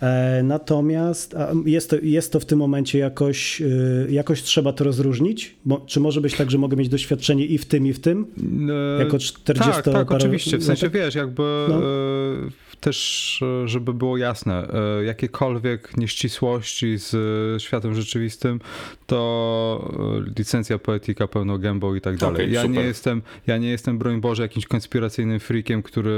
E, Natomiast jest to, jest to w tym momencie jakoś, e, jakoś trzeba to rozróżnić? Bo, czy może być tak, że mogę mieć doświadczenie i w tym, i w tym? E, Jako 40 Tak, tak, parę- oczywiście. W sensie latek? wiesz, jakby No. e, też, e, żeby było jasne, jakiekolwiek nieścisłości z światem rzeczywistym, to licencja poetyka pełną gębą i tak dalej. Okej, ja, nie jestem, ja nie jestem, broń Boże, jakimś konspiracyjnym freakiem, który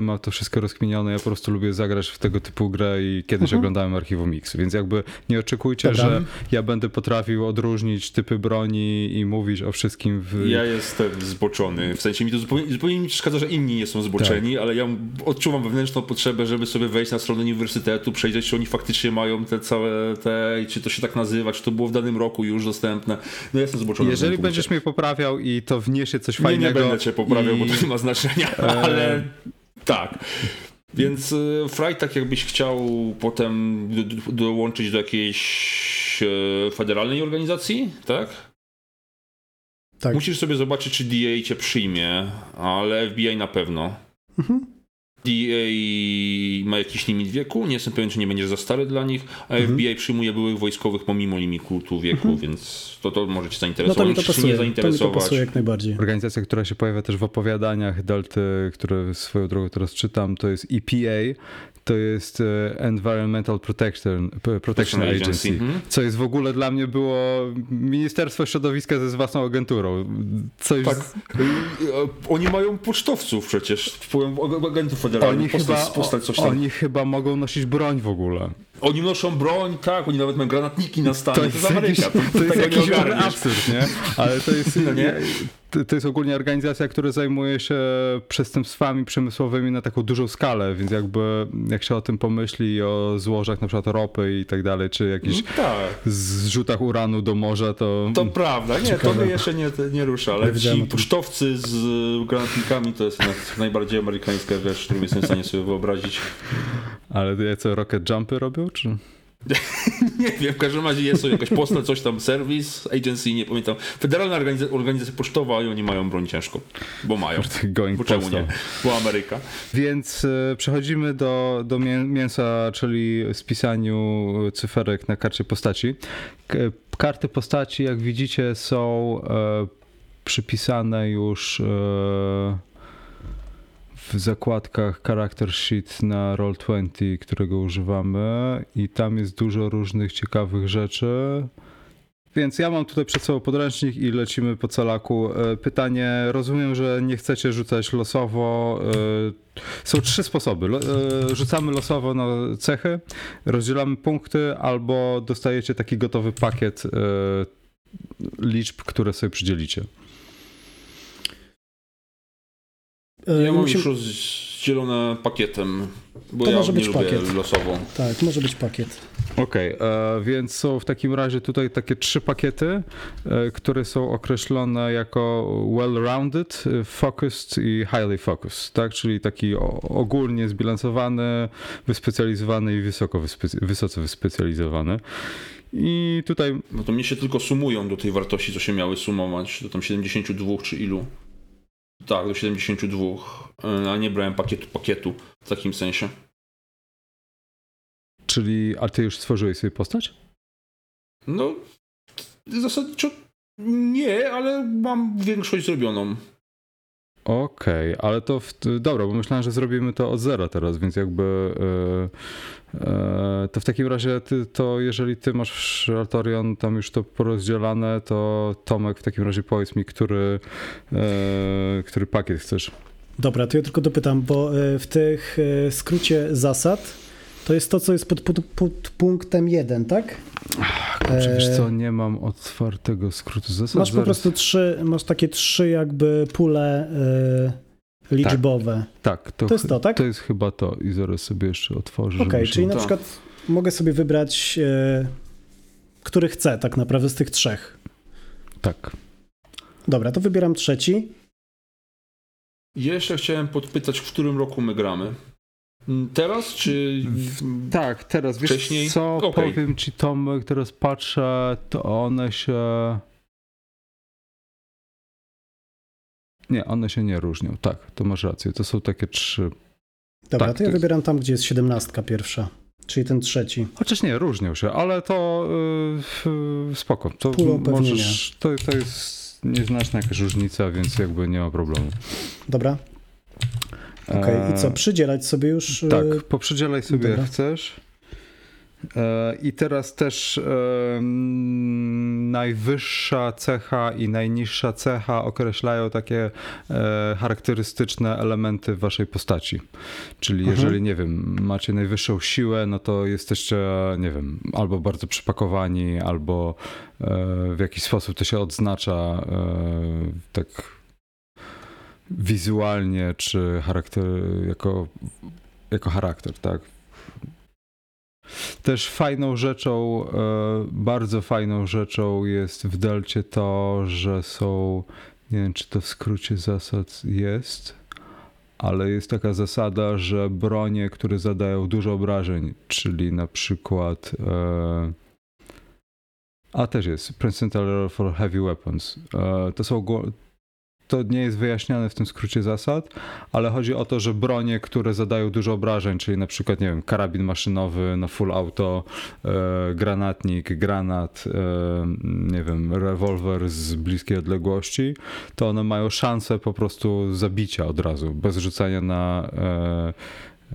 ma to wszystko rozkminione. Ja po prostu lubię zagrać w tego typu grę i kiedyś Mhm. oglądałem archiwum Mix, więc jakby nie oczekujcie, Dobra. że ja będę potrafił odróżnić typy broni i mówić o wszystkim w... Ja jestem zboczony. W sensie mi to zupełnie, zupełnie mi przeszkadza, że inni nie są zboczeni, Tak. ale ja odczuwam wewnętrzną potrzebę, żeby sobie wejść na stronę uniwersytetu, przejrzeć, czy oni faktycznie mają te całe te, i czy to się tak nazywa, czy to było w danym roku już dostępne. No ja jestem zboczony. Jeżeli będziesz punkcie. mnie poprawiał i to wniesie coś Nie, fajnego. nie będę cię poprawiał, i... bo to nie ma znaczenia, E, ale tak. Więc y, Fry, tak jakbyś chciał potem do, do, dołączyć do jakiejś e, federalnej organizacji, tak? Tak. Musisz sobie zobaczyć, czy DA cię przyjmie, ale FBI na pewno. Mhm. DA ma jakiś limit wieku, nie jestem pewien, czy nie będziesz za stary dla nich, a Mhm. FBI przyjmuje byłych wojskowych pomimo limitu wieku, więc to, to może cię No zainteresować. to mi to pasuje. nie To mi to zainteresować. pasuje jak najbardziej. Organizacja, która się pojawia też w opowiadaniach Delty, które swoją drogą teraz czytam, to jest EPA. To jest e, Environmental Protection, Protection Agency, Mhm. co jest w ogóle dla mnie było Ministerstwo Środowiska ze z własną agenturą. Coś Tak. z- E, Oni mają pocztowców przecież, agentów federalnych. Oni postać, chyba, postać coś tam. oni chyba mogą nosić broń w ogóle. Oni noszą broń, tak, oni nawet mają granatniki na stanie. To, jest jest Ameryka, jakiś, to, to jest jakiś nie absurd, nie? Ale to jest, No nie? to, to jest ogólnie organizacja, która zajmuje się przestępstwami przemysłowymi na taką dużą skalę, więc jakby jak się o tym pomyśli, o złożach na przykład ropy i tak dalej, czy jakichś No tak. zrzutach uranu do morza, to... To prawda, nie, to Ciekawe. mnie jeszcze nie, nie rusza, ale ci pocztowcy z granatnikami to jest najbardziej amerykańska rzecz, którą jestem w stanie sobie wyobrazić. Ale co, rocket jumpy robią, czy... Nie wiem, w każdym razie jest to jakaś postać, coś tam, service, agency, nie pamiętam. Federalna organizacja, organizacja pocztowa i oni mają broń ciężką, bo mają. Going Bo czemu nie? Bo Ameryka. Więc e, przechodzimy do, do mię- mięsa, czyli spisaniu cyferek na karcie postaci. Karty postaci, jak widzicie, są e, przypisane już e, w zakładkach Character Sheet na Roll20, którego używamy i tam jest dużo różnych ciekawych rzeczy. Więc ja mam tutaj przed sobą podręcznik i lecimy po calaku. E, Pytanie, rozumiem, że nie chcecie rzucać losowo. e, Są trzy sposoby. E, Rzucamy losowo na cechy, rozdzielamy punkty, albo dostajecie taki gotowy pakiet liczb, które sobie przydzielicie. E, Ja mam musimy- już rozdzielone pakietem, bo To ja może nie być lubię pakiet. losową. Tak, może być pakiet. Okej, e, więc są w takim razie tutaj takie trzy pakiety, e, które są określone jako well-rounded, e, focused i highly focused, tak? Czyli taki o- ogólnie zbilansowany, wyspecjalizowany i wysoko wyspe- wysoce wyspecjalizowany. I tutaj No to mnie się tylko sumują do tej wartości, co się miały sumować, do tam 72 czy ilu. Tak, do 72, e, a nie brałem pakietu pakietu w takim sensie. Czyli, a ty już stworzyłeś sobie postać? No, zasadniczo nie, ale mam większość zrobioną. Okej, ale to w, dobra, bo myślałem, że zrobimy to od zera teraz, więc jakby e, e, to w takim razie ty, to jeżeli ty masz Altorion tam już to porozdzielane, to Tomek w takim razie powiedz mi, który, e, który pakiet chcesz. Dobra, to ja tylko dopytam, bo w tych skrócie zasad to jest to, co jest pod, pod, pod punktem 1, tak? Kurczę, wiesz co, nie mam otwartego skrótu zasad. Masz po zaraz- prostu trzy, masz takie trzy jakby pule e, liczbowe. Tak, to, To jest to, tak? To jest chyba to i zaraz sobie jeszcze otworzę. Okej, żeby czyli się- na Tak. przykład mogę sobie wybrać, e, który chcę tak naprawdę z tych trzech. Tak. Dobra, to wybieram trzeci. Jeszcze chciałem podpytać, w którym roku my gramy. Mm, Teraz, czy... Tak, teraz wiesz Wcześniej? co, Okej. powiem ci Tomek, teraz patrzę, to one się... Nie, one się nie różnią, tak, to masz rację, to są takie trzy... Dobra, Tak, to ja to jest- wybieram tam, gdzie jest siedemnastka pierwsza, czyli ten trzeci. Chociaż nie, różnią się, ale to yy, spoko, to możesz, to, to jest nieznaczna jakaś różnica, więc jakby nie ma problemu. Dobra, okej. I co, Eee, przydzielać sobie już? e, Tak, poprzydzielaj sobie dobra. jak chcesz. E, I teraz też e, najwyższa cecha i najniższa cecha określają takie e, charakterystyczne elementy waszej postaci. Czyli Mhm. jeżeli, nie wiem, macie najwyższą siłę, no to jesteście, nie wiem, albo bardzo przypakowani, albo e, w jakiś sposób to się odznacza e, tak wizualnie, czy charakter, jako, jako charakter, tak. Też fajną rzeczą, e, bardzo fajną rzeczą jest w Delcie to, że są, nie wiem czy to w skrócie zasad jest, ale jest taka zasada, że bronie, które zadają dużo obrażeń, czyli na przykład e, a też jest Percentile for Heavy Weapons. E, to są to nie jest wyjaśniane w tym skrócie zasad, ale chodzi o to, że bronie, które zadają dużo obrażeń, czyli na przykład, nie wiem, karabin maszynowy na full auto, e, granatnik, granat, e, nie wiem, rewolwer z bliskiej odległości, to one mają szansę po prostu zabicia od razu, bez rzucania na e,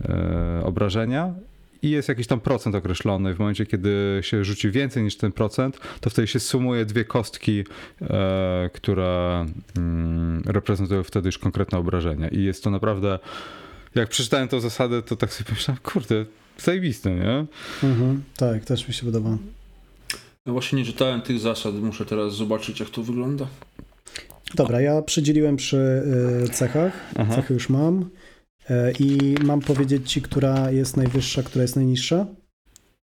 e, obrażenia. I jest jakiś tam procent określony. W momencie, kiedy się rzuci więcej niż ten procent, to wtedy się sumuje dwie kostki, e, które mm, reprezentują wtedy już konkretne obrażenia. I jest to naprawdę. Jak przeczytałem tą zasadę, to tak sobie pomyślałem, kurde, zajebiste, nie? Mhm, tak, też mi się podoba. Ja właśnie nie czytałem tych zasad, muszę teraz zobaczyć, jak to wygląda. Dobra, ja przydzieliłem przy y, cechach. Aha. Cechy już mam. E, I mam powiedzieć ci, która jest najwyższa, która jest najniższa?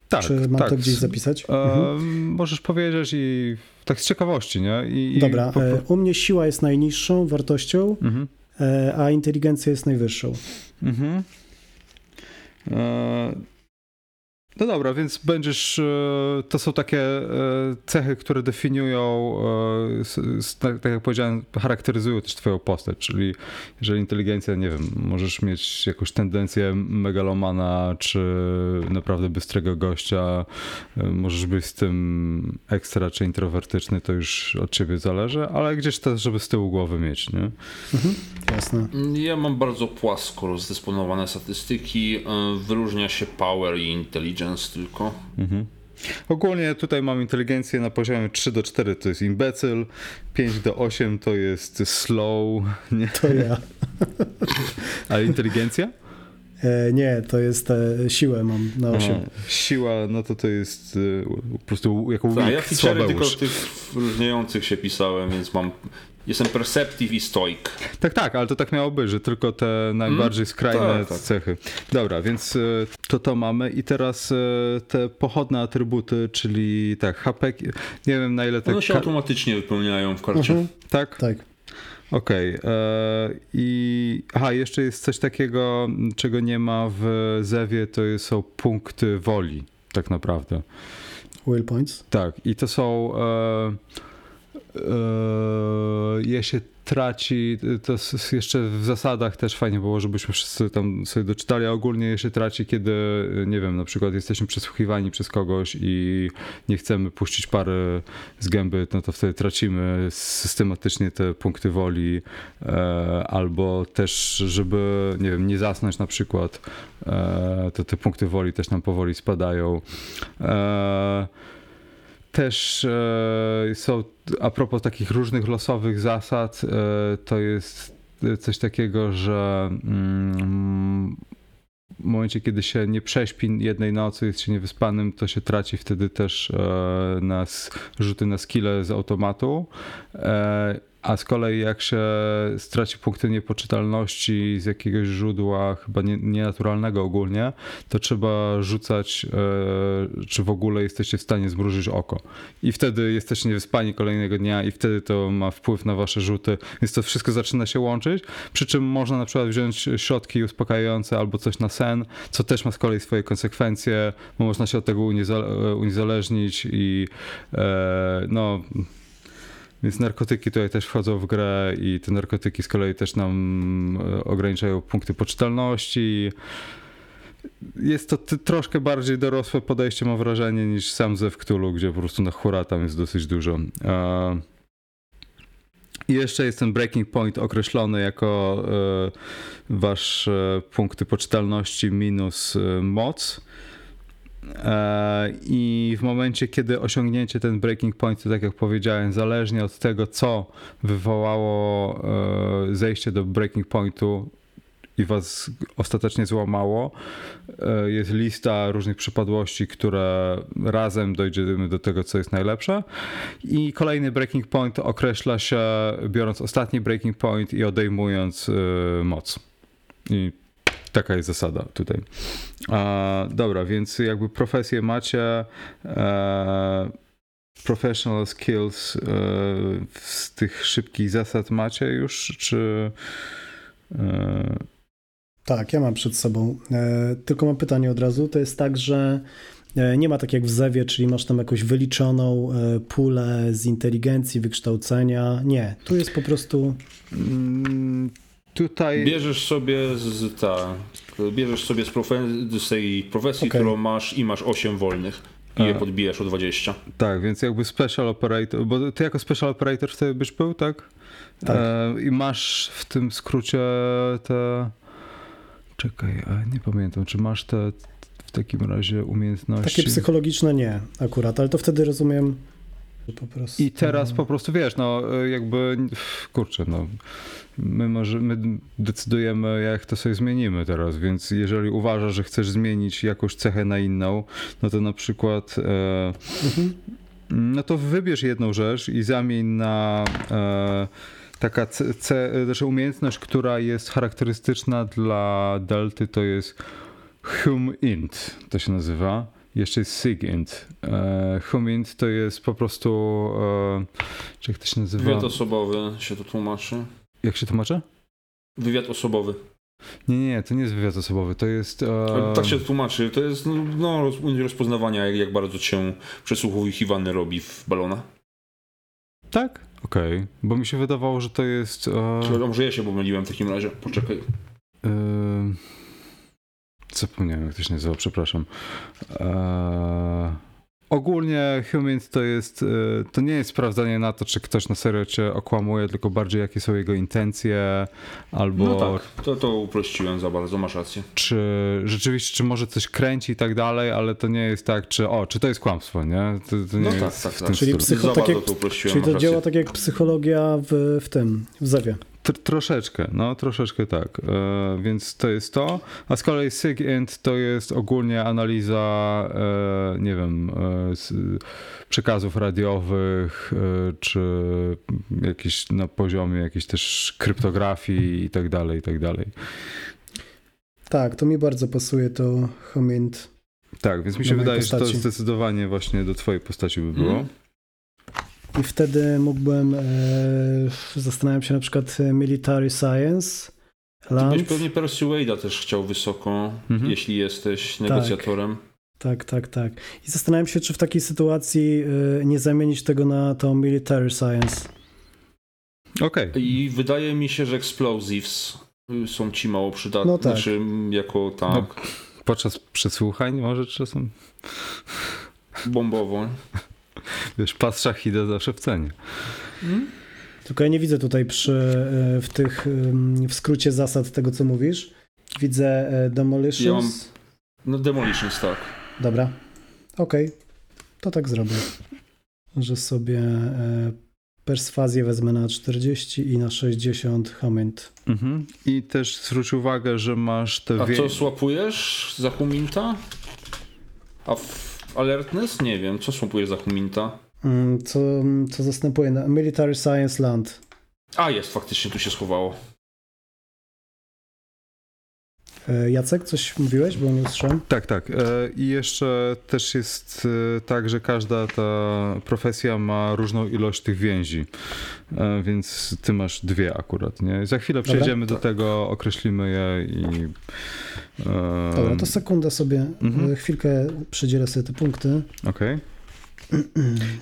Tak, Czy mam tak. to gdzieś zapisać? E, Mhm. Możesz powiedzieć i tak z ciekawości, nie? I, i Dobra, po- e, u mnie siła jest najniższą wartością, Mhm. e, a inteligencja jest najwyższą. Mhm. No dobra, więc będziesz. e, To są takie e, cechy, które definiują, e, tak tak jak powiedziałem, charakteryzują też Twoją postać. Czyli jeżeli inteligencja, nie wiem, możesz mieć jakąś tendencję megalomana, czy naprawdę bystrego gościa, możesz być z tym ekstra czy introwertyczny, to już od Ciebie zależy, ale gdzieś też, żeby z tyłu głowy mieć, nie? Mhm, jasne. Ja mam bardzo płasko rozdysponowane statystyki. Wyróżnia się power i intelligence tylko. Mhm. Ogólnie tutaj mam inteligencję na poziomie 3 do 4 to jest imbecyl, 5 do 8 to jest slow, nie? To ja. A inteligencja? E, nie, to jest e, siłę mam na 8. Aha. Siła, no to to jest y, po prostu jako ja weak, feature'y tylko tych wyróżniających się pisałem, więc mam... Jestem perceptive i stoic. Tak, tak, ale to tak miało być, że tylko te najbardziej skrajne Tak, tak. cechy. Dobra, więc y, to to mamy i teraz y, te pochodne atrybuty, czyli tak, HP, nie wiem na ile te... One się automatycznie wypełniają w karcie. Mhm, tak? tak. Okej. e, I aha, jeszcze jest coś takiego, czego nie ma w Zewie, to są punkty woli, tak naprawdę. Will points. Tak, i to są. E, je się traci, to jeszcze w zasadach też fajnie było, żebyśmy wszyscy tam sobie doczytali, a ogólnie je się traci, kiedy, nie wiem, na przykład jesteśmy przesłuchiwani przez kogoś i nie chcemy puścić pary z gęby, no to wtedy tracimy systematycznie te punkty woli, e, albo też, żeby, nie wiem, nie zasnąć na przykład, e, to te punkty woli też nam powoli spadają. E, też e, są, a propos takich różnych losowych zasad, e, to jest coś takiego, że mm, w momencie, kiedy się nie prześpi jednej nocy, jest się niewyspanym, to się traci wtedy też e, na rzuty na skille z automatu. A z kolei jak się straci punkty niepoczytalności z jakiegoś źródła chyba nie, nienaturalnego ogólnie, to trzeba rzucać, e, czy w ogóle jesteście w stanie zmrużyć oko. I wtedy jesteście niewyspani kolejnego dnia i wtedy to ma wpływ na wasze rzuty, więc to wszystko zaczyna się łączyć, przy czym można na przykład wziąć środki uspokajające albo coś na sen, co też ma z kolei swoje konsekwencje, bo można się od tego uniezależnić i e, no więc narkotyki tutaj też wchodzą w grę i te narkotyki z kolei też nam e, ograniczają punkty poczytalności. Jest to troszkę bardziej dorosłe podejście, mam wrażenie, niż sam ze Cthulhu, gdzie po prostu na hura tam jest dosyć dużo. I jeszcze jest ten breaking point określony jako e, wasz e, punkty poczytalności minus moc. E, I w momencie, kiedy osiągnięcie ten breaking point, to tak jak powiedziałem, zależnie od tego, co wywołało e, zejście do breaking pointu i was ostatecznie złamało, e, jest lista różnych przypadłości, które razem dojdziemy do tego, co jest najlepsze. I kolejny breaking point określa się biorąc ostatni breaking point i odejmując moc. I Taka jest zasada tutaj. A, dobra, więc jakby profesję macie. E, professional skills e, z tych szybkich zasad macie już, czy. E... Tak, ja mam przed sobą. E, tylko mam pytanie od razu. To jest tak, że e, nie ma tak jak w Zewie, czyli masz tam jakąś wyliczoną e, pulę z inteligencji, wykształcenia. Nie, tu jest po prostu. Tutaj... Bierzesz sobie z, ta, bierzesz sobie z, profe- z tej profesji, okay. którą masz i masz 8 wolnych i je podbijasz o 20. Tak, więc jakby special operator, bo ty jako special operator wtedy byś był, tak? Tak. E, I masz w tym skrócie te... Czekaj, nie pamiętam, czy masz te w takim razie umiejętności? Takie psychologiczne nie akurat, ale to wtedy rozumiem prostu... I teraz po prostu, wiesz, no jakby, kurczę, no my, może, my decydujemy, jak to sobie zmienimy teraz, więc jeżeli uważasz, że chcesz zmienić jakąś cechę na inną, no to na przykład e, mhm. no to wybierz jedną rzecz i zamień na e, taka ce, ce, znaczy umiejętność, która jest charakterystyczna dla delty, to jest hum int, to się nazywa. Jeszcze jest SIGINT. E, HUMINT to jest po prostu. E, czy jak to się nazywa? Wywiad osobowy się to tłumaczy. Jak się tłumaczy? Wywiad osobowy. Nie, nie, to nie jest wywiad osobowy, to jest... E... Tak się tłumaczy, to jest no, no rozpoznawania, jak, jak bardzo cię przesłuchiwany robi w balona. Tak? Okej, okay. bo mi się wydawało, że to jest... E... Czy, może ja się pomyliłem w takim razie, poczekaj. E... Zapomniałem, jak to się nazywa, przepraszam. E... Ogólnie Humint to jest, y, to nie jest sprawdzanie na to, czy ktoś na serio cię okłamuje, tylko bardziej jakie są jego intencje, albo... No tak, to, to uprościłem za bardzo, masz rację. Czy rzeczywiście, czy może coś kręci i tak dalej, ale to nie jest tak, czy o, czy to jest kłamstwo, nie? To, to nie no jest tak, tak, tak. Czyli, psycho, tak jak, to czyli to działa tak jak psychologia w, w tym, w Zewie. Troszeczkę, no troszeczkę tak. E, więc to jest to. A z kolei SIGINT to jest ogólnie analiza, e, nie wiem, e, przekazów radiowych, e, czy jakieś na poziomie jakiejś też kryptografii i tak dalej, i tak dalej. Tak, to mi bardzo pasuje to HOMINT. Tak, więc mi się wydaje, postaci. że to zdecydowanie właśnie do twojej postaci by było. Mm. I wtedy mógłbym, e, zastanawiam się na przykład e, Military Science, Land. Ty byś pewnie Persuade'a też chciał wysoko, mhm. jeśli jesteś negocjatorem. Tak, tak, tak. I zastanawiam się, czy w takiej sytuacji y, nie zamienić tego na tą military science. Okej. I wydaje mi się, że explosives y, są ci mało przydatne. No tak. Znaczy, jako tak, No. Podczas przesłuchań może czasem, bombowo. Wiesz, pas szachida zawsze w cenie. Tylko ja nie widzę tutaj przy, y, w tych, w skrócie zasad tego, co mówisz. Widzę demolitions. Ja mam- No demolitions, tak. Dobra. Okej. To tak zrobię. Że sobie e, perswazję wezmę na 40 i na 60 Hammond. Mhm. I też zwróć uwagę, że masz te A wie... co swapujesz za huminta? A w alertness? Nie wiem, co swapujesz za huminta? Mm, Co, co zastępuje na Military Science Land. A, jest, faktycznie tu się schowało. E, Jacek, coś mówiłeś, bo nie usłyszałem? Tak, tak. E, I jeszcze też jest e, tak, że każda ta profesja ma różną ilość tych więzi, więc ty masz dwie akurat, nie? Za chwilę Dobra. przejdziemy do tego, określimy je i... Dobra, to sekundę sobie, Mhm. chwilkę przydzielę sobie te punkty. Okej.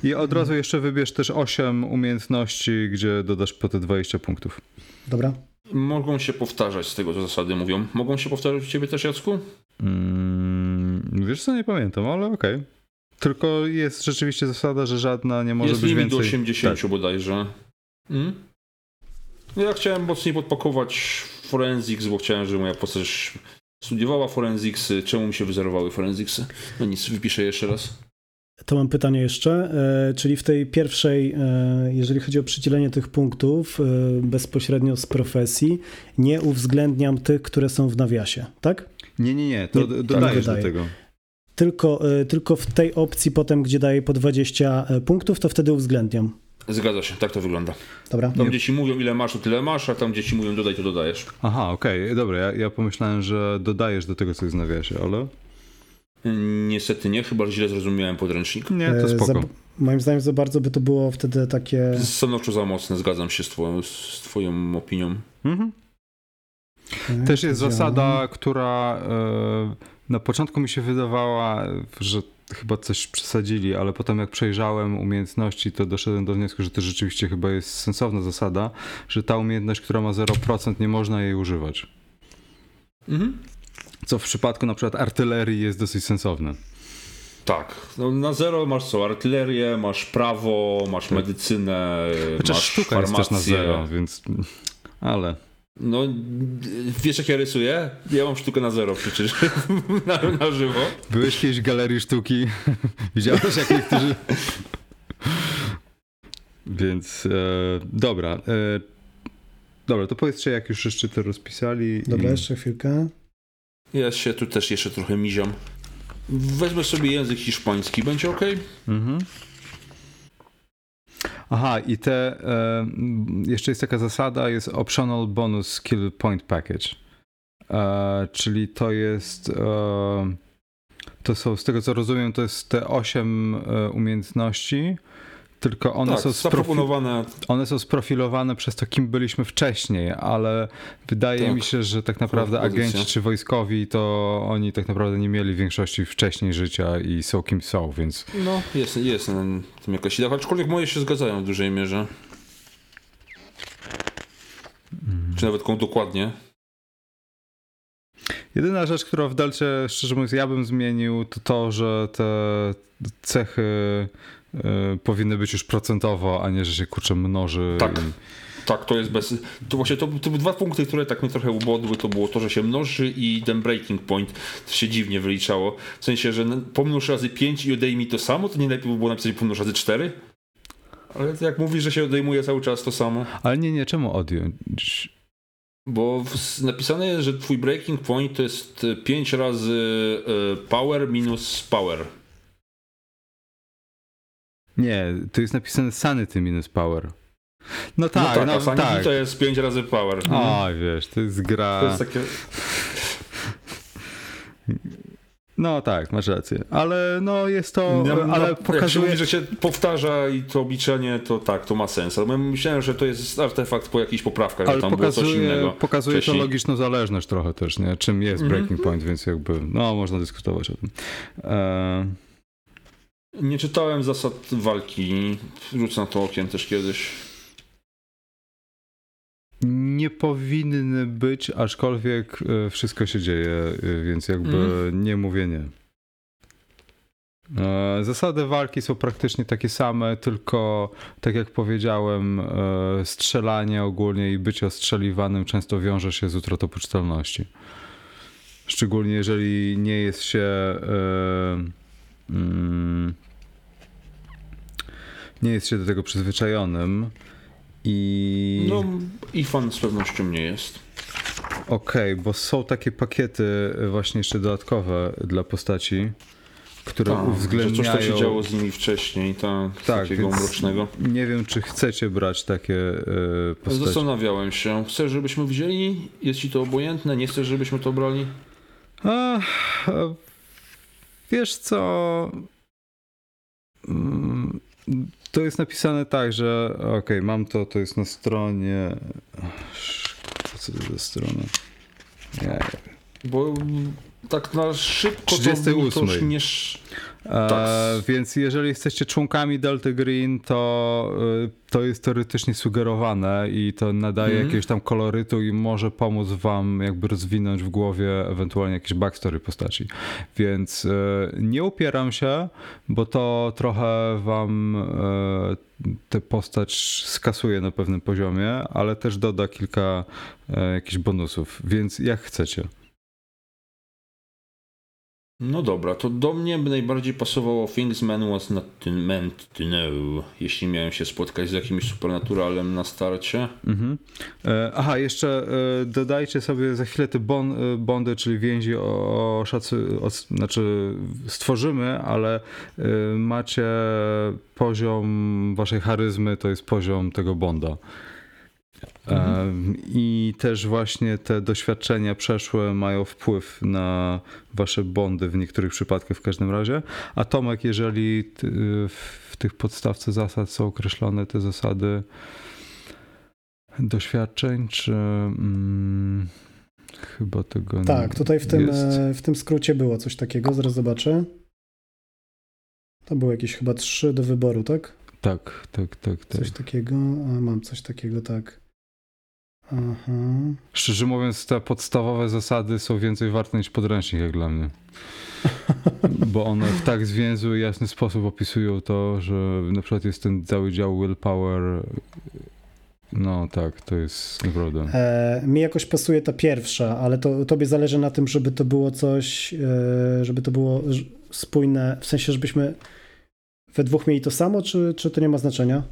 I od razu jeszcze wybierz też 8 umiejętności, gdzie dodasz po te 20 punktów. Dobra. Mogą się powtarzać z tego, co zasady mówią. Mogą się powtarzać u ciebie też, Jacku? Mm, wiesz co, nie pamiętam, ale okej. Tylko jest rzeczywiście zasada, że żadna nie może jest być limit więcej. do 80 bodajże. Mm? No ja chciałem mocniej podpakować forensics, bo chciałem, żeby moja postać studiowała forensicsy. Czemu mi się wyzerowały forensicsy? No nic, wypiszę jeszcze raz. To mam pytanie jeszcze, e, czyli w tej pierwszej, e, jeżeli chodzi o przydzielenie tych punktów e, bezpośrednio z profesji, nie uwzględniam tych, które są w nawiasie, tak? Nie, nie, nie, to Nie, tak, dodajesz do tego. Tylko, tylko w tej opcji potem, gdzie daję po 20 punktów, to wtedy uwzględniam. Zgadza się, tak to wygląda. Dobra. Tam gdzie ci mówią ile masz, to tyle masz, a tam gdzie ci mówią dodaj, to dodajesz. Aha, okej, dobra, ja, ja pomyślałem, że dodajesz do tego, co jest w nawiasie, ale Niestety nie, chyba że źle zrozumiałem podręcznik. nie, to E, spoko. za- moim zdaniem za bardzo by to było wtedy takie... Stanowczo za mocne, zgadzam się z twoją, z twoją opinią. Mhm. e, Też jest zasada, która e, na początku mi się wydawała, że chyba coś przesadzili, ale potem jak przejrzałem umiejętności, to doszedłem do wniosku, że to rzeczywiście chyba jest sensowna zasada, że ta umiejętność, która ma 0%, nie można jej używać. Mhm. Co w przypadku na przykład artylerii jest dosyć sensowne. Tak. No, na zero masz co? Artylerię, masz prawo, masz medycynę, Chociaż masz sztuka jest farmację. też na zero, więc... Ale... No, wiesz jak ja rysuję? Ja mam sztukę na zero przecież, na, na żywo. Byłeś kiedyś w galerii sztuki, widziałeś jak niektórzy... Więc e, dobra. E, dobra, to powiedzcie jak już jeszcze to rozpisali. Dobra, i... jeszcze chwilkę. Ja się tu też jeszcze trochę miziam. Wezmę sobie język hiszpański, będzie ok? Mhm. Aha, i te. E, jeszcze jest taka zasada, jest optional bonus skill point package. E, czyli to jest. E, to są, z tego co rozumiem, to jest te 8 e, umiejętności, tylko one, tak, są zaproponowane. one są sprofilowane przez to, kim byliśmy wcześniej, ale wydaje Tak. mi się, że tak naprawdę Pozycja. agenci czy wojskowi, to oni tak naprawdę nie mieli większości wcześniej życia i są kim są, więc No, jest, jest na tym jakaś idea, aczkolwiek moje się zgadzają w dużej mierze. Czy nawet komu dokładnie. Jedyna rzecz, którą w Delcie, szczerze mówiąc, ja bym zmienił, to to, że te cechy powinny być już procentowo, a nie, że się kurczę mnoży. Tak. i- Tak, to jest bez. To właśnie to, to były dwa punkty, które tak mnie trochę ubodły. To było to, że się mnoży i ten breaking point to się dziwnie wyliczało. W sensie, że pomnóż razy 5 i odejmij to samo, to nie lepiej by było napisać pomnóż razy 4? Ale jak mówisz, że się odejmuje cały czas to samo. Ale nie, nie, czemu odjąć? Bo napisane jest, że twój breaking point to jest 5 razy e, power minus power. Nie, to jest napisane sanity minus power. No tak, no tak, no, a sanity tak. to jest 5 razy power. O, wiesz, to jest gra... To jest takie... No tak, masz rację. Ale no jest to, ale no, Jak się pokazuje... mówi, że się powtarza i to obliczenie, to tak, to ma sens. Ale myślałem, że to jest artefakt po jakichś poprawkach, Ale że tam było coś pokazuje, innego. pokazuje to wcześniej. logiczną zależność trochę też, nie? Czym jest Mhm. breaking point, więc jakby, no można dyskutować o tym. E, Nie czytałem zasad walki. Rzucę na to okiem też kiedyś. nie powinny być, aczkolwiek e, wszystko się dzieje, e, więc jakby Mhm. nie mówię nie. E, Zasady walki są praktycznie takie same, tylko tak jak powiedziałem, strzelanie ogólnie i bycie ostrzeliwanym często wiąże się z utratą poczytalności. Szczególnie jeżeli nie jest się e, mm, nie jest się do tego przyzwyczajonym i No i fan z pewnością nie jest. Okej, bo są takie pakiety właśnie jeszcze dodatkowe dla postaci, które Tak, że uwzględniają... coś tam się działo z nimi wcześniej, tak, Tak, takiego mrocznego. Nie wiem, czy chcecie brać takie y, postaci. Zastanawiałem się. Chcesz, żebyśmy wzięli? Jest ci to obojętne? Nie chcesz, żebyśmy to brali? A, a, wiesz co... To jest napisane tak, że okej, mam to, to jest na stronie... Co to za strona? Ja, Bo tak na szybko to, 38. to już nie... sz- E, Tak. więc jeżeli jesteście członkami Delta Green, to, y, to jest teoretycznie sugerowane i to nadaje Mhm. jakiegoś tam kolorytu i może pomóc wam jakby rozwinąć w głowie ewentualnie jakieś backstory postaci. Więc y, nie upieram się, bo to trochę wam y, tę postać skasuje na pewnym poziomie, ale też doda kilka y, jakichś bonusów, więc jak chcecie. No dobra, to do mnie by najbardziej pasowało Things Man was not meant to know, jeśli miałem się spotkać z jakimś supernaturalem na starcie. Mhm. E, Aha, jeszcze e, dodajcie sobie za chwilę te bon, e, bondy, czyli więzi o, o o, znaczy stworzymy, ale e, macie poziom waszej charyzmy, to jest poziom tego bonda. E, I też właśnie te doświadczenia przeszłe mają wpływ na wasze bondy w niektórych przypadkach w każdym razie. A Tomek, jeżeli w tych podstawce zasad są określone te zasady doświadczeń, czy mm, chyba tego nie Tak, tutaj w tym, jest. e, w tym skrócie było coś takiego, zaraz zobaczę. To było jakieś chyba trzy do wyboru, tak? Tak, tak, tak, tak. Coś takiego, a mam coś takiego, tak. Aha. Szczerze mówiąc, te podstawowe zasady są więcej warte niż podręcznik, jak dla mnie. Bo one w tak zwięzły, jasny sposób opisują to, że na przykład jest ten cały dział willpower. No tak, to jest naprawdę. E, mi jakoś pasuje ta pierwsza, ale to tobie zależy na tym, żeby to było coś, e, żeby to było spójne, w sensie, żebyśmy we dwóch mieli to samo, czy, czy to nie ma znaczenia?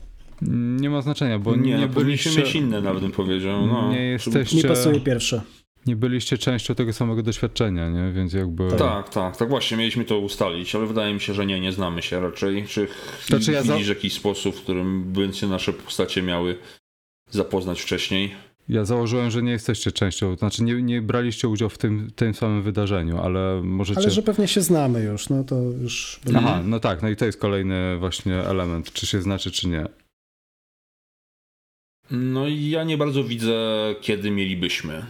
Nie ma znaczenia, bo nie, nie, byliście, mieć inne, nawet bym powiedział. No, Nie jesteście- Mi pasuje pierwsze. nie byliście częścią tego samego doświadczenia, nie? Więc jakby... Tak, tak, tak właśnie, mieliśmy to ustalić, ale wydaje mi się, że nie, nie znamy się raczej. Czy Znaczy ja za- jakiś sposób, w którym by się nasze postacie miały zapoznać wcześniej? Ja założyłem, że nie jesteście częścią, to znaczy nie, nie braliście udziału w tym, tym samym wydarzeniu, ale możecie... Ale że pewnie się znamy już, no to już... Aha, no tak, no i to jest kolejny właśnie element, czy się znaczy, czy nie. No i ja nie bardzo widzę, kiedy mielibyśmy.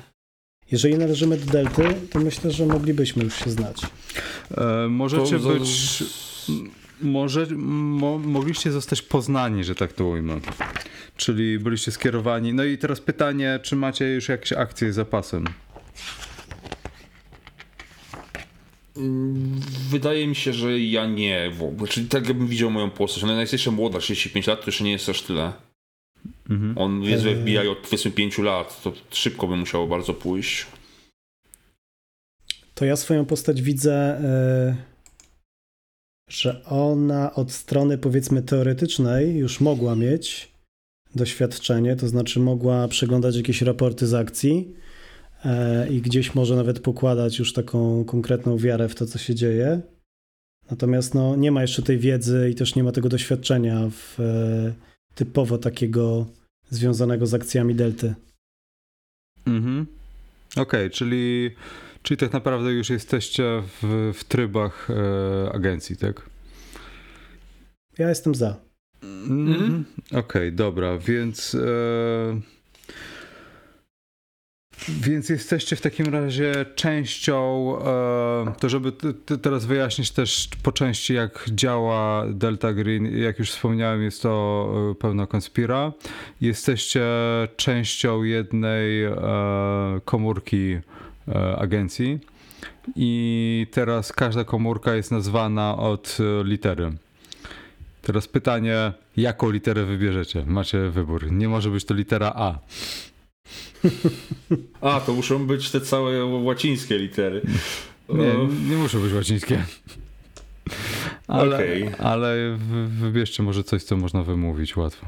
Jeżeli należymy do Delty, to myślę, że moglibyśmy już się znać. E, możecie To za- być... Może, mo, mogliście zostać poznani, że tak to ujmę. Czyli byliście skierowani. No i teraz pytanie, czy macie już jakieś akcje z zapasem? Wydaje mi się, że ja nie w ogóle. Czyli tak jakbym widział moją postać. Ona jest jeszcze młoda, 35 lat, to jeszcze nie jest aż tyle. Mhm. On jest Eee. FBI od powiedzmy 5 lat, to szybko by musiało bardzo pójść. To ja swoją postać widzę, e, że ona od strony powiedzmy teoretycznej już mogła mieć doświadczenie, to znaczy mogła przeglądać jakieś raporty z akcji e, i gdzieś może nawet pokładać już taką konkretną wiarę w to, co się dzieje. Natomiast no, nie ma jeszcze tej wiedzy i też nie ma tego doświadczenia w, e, typowo takiego związanego z akcjami Delty. Mhm. Okej, czyli, Czyli tak naprawdę już jesteście w, w trybach e, agencji, tak? Ja jestem za. Mhm. Okej, okay, dobra, więc. E, więc jesteście w takim razie częścią, e, to żeby teraz wyjaśnić też po części jak działa Delta Green, jak już wspomniałem jest to e, pełna konspira. Jesteście częścią jednej e, komórki agencji i teraz każda komórka jest nazwana od litery. Teraz pytanie, jaką literę wybierzecie? Macie wybór. Nie może być to litera A. A, to muszą być te całe łacińskie litery. Nie, nie muszą być łacińskie. Ale, okay. ale wybierzcie może coś, co można wymówić łatwo.